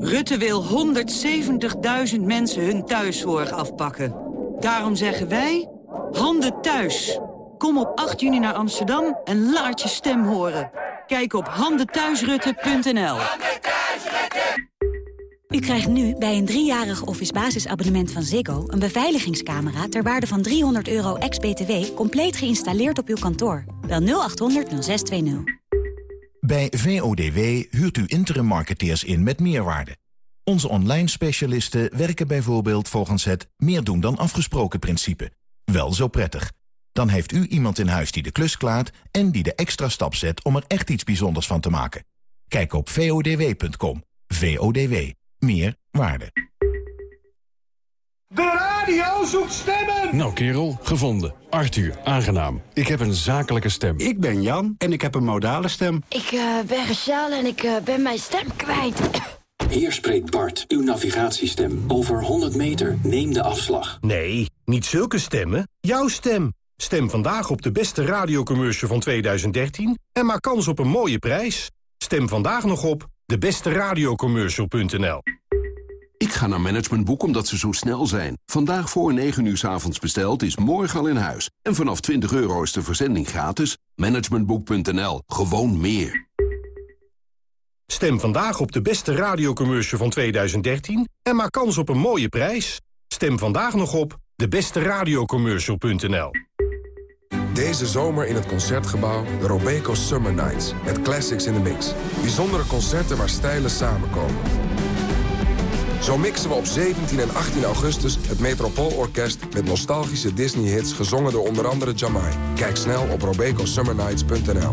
Rutte wil 170.000 mensen hun thuiszorg afpakken. Daarom zeggen wij, handen thuis. Kom op 8 juni naar Amsterdam en laat je stem horen. Kijk op handenthuisrutte.nl. U krijgt nu bij een driejarig office basisabonnement van Ziggo... een beveiligingscamera ter waarde van 300 euro ex-BTW... compleet geïnstalleerd op uw kantoor. Bel 0800 0620. Bij VODW huurt u interim marketeers in met meerwaarde. Onze online specialisten werken bijvoorbeeld volgens het meer doen dan afgesproken principe. Wel zo prettig. Dan heeft u iemand in huis die de klus klaart en die de extra stap zet om er echt iets bijzonders van te maken. Kijk op vodw.com. VODW. Meer waarde. De radio zoekt stemmen! Nou kerel, gevonden. Arthur, aangenaam. Ik heb een zakelijke stem. Ik ben Jan en ik heb een modale stem. Ik uh, ben Rachel en ik uh, ben mijn stem kwijt. Hier spreekt Bart, uw navigatiestem. Over 100 meter, neem de afslag. Nee, niet zulke stemmen. Jouw stem. Stem vandaag op de beste radiocommercial van 2013 en maak kans op een mooie prijs. Stem vandaag nog op debesteradiocommercial.nl Ik ga naar Managementboek omdat ze zo snel zijn. Vandaag voor 9 uur 's avonds besteld is morgen al in huis. En vanaf 20 euro is de verzending gratis. Managementboek.nl. Gewoon meer. Stem vandaag op de beste radiocommercial van 2013 en maak kans op een mooie prijs. Stem vandaag nog op debesteradiocommercial.nl Deze zomer in het Concertgebouw de Robeco Summer Nights. Met classics in the mix. Bijzondere concerten waar stijlen samenkomen. Zo mixen we op 17 en 18 augustus het Metropoolorkest... met nostalgische Disney-hits gezongen door onder andere Jamai. Kijk snel op robecosummernights.nl.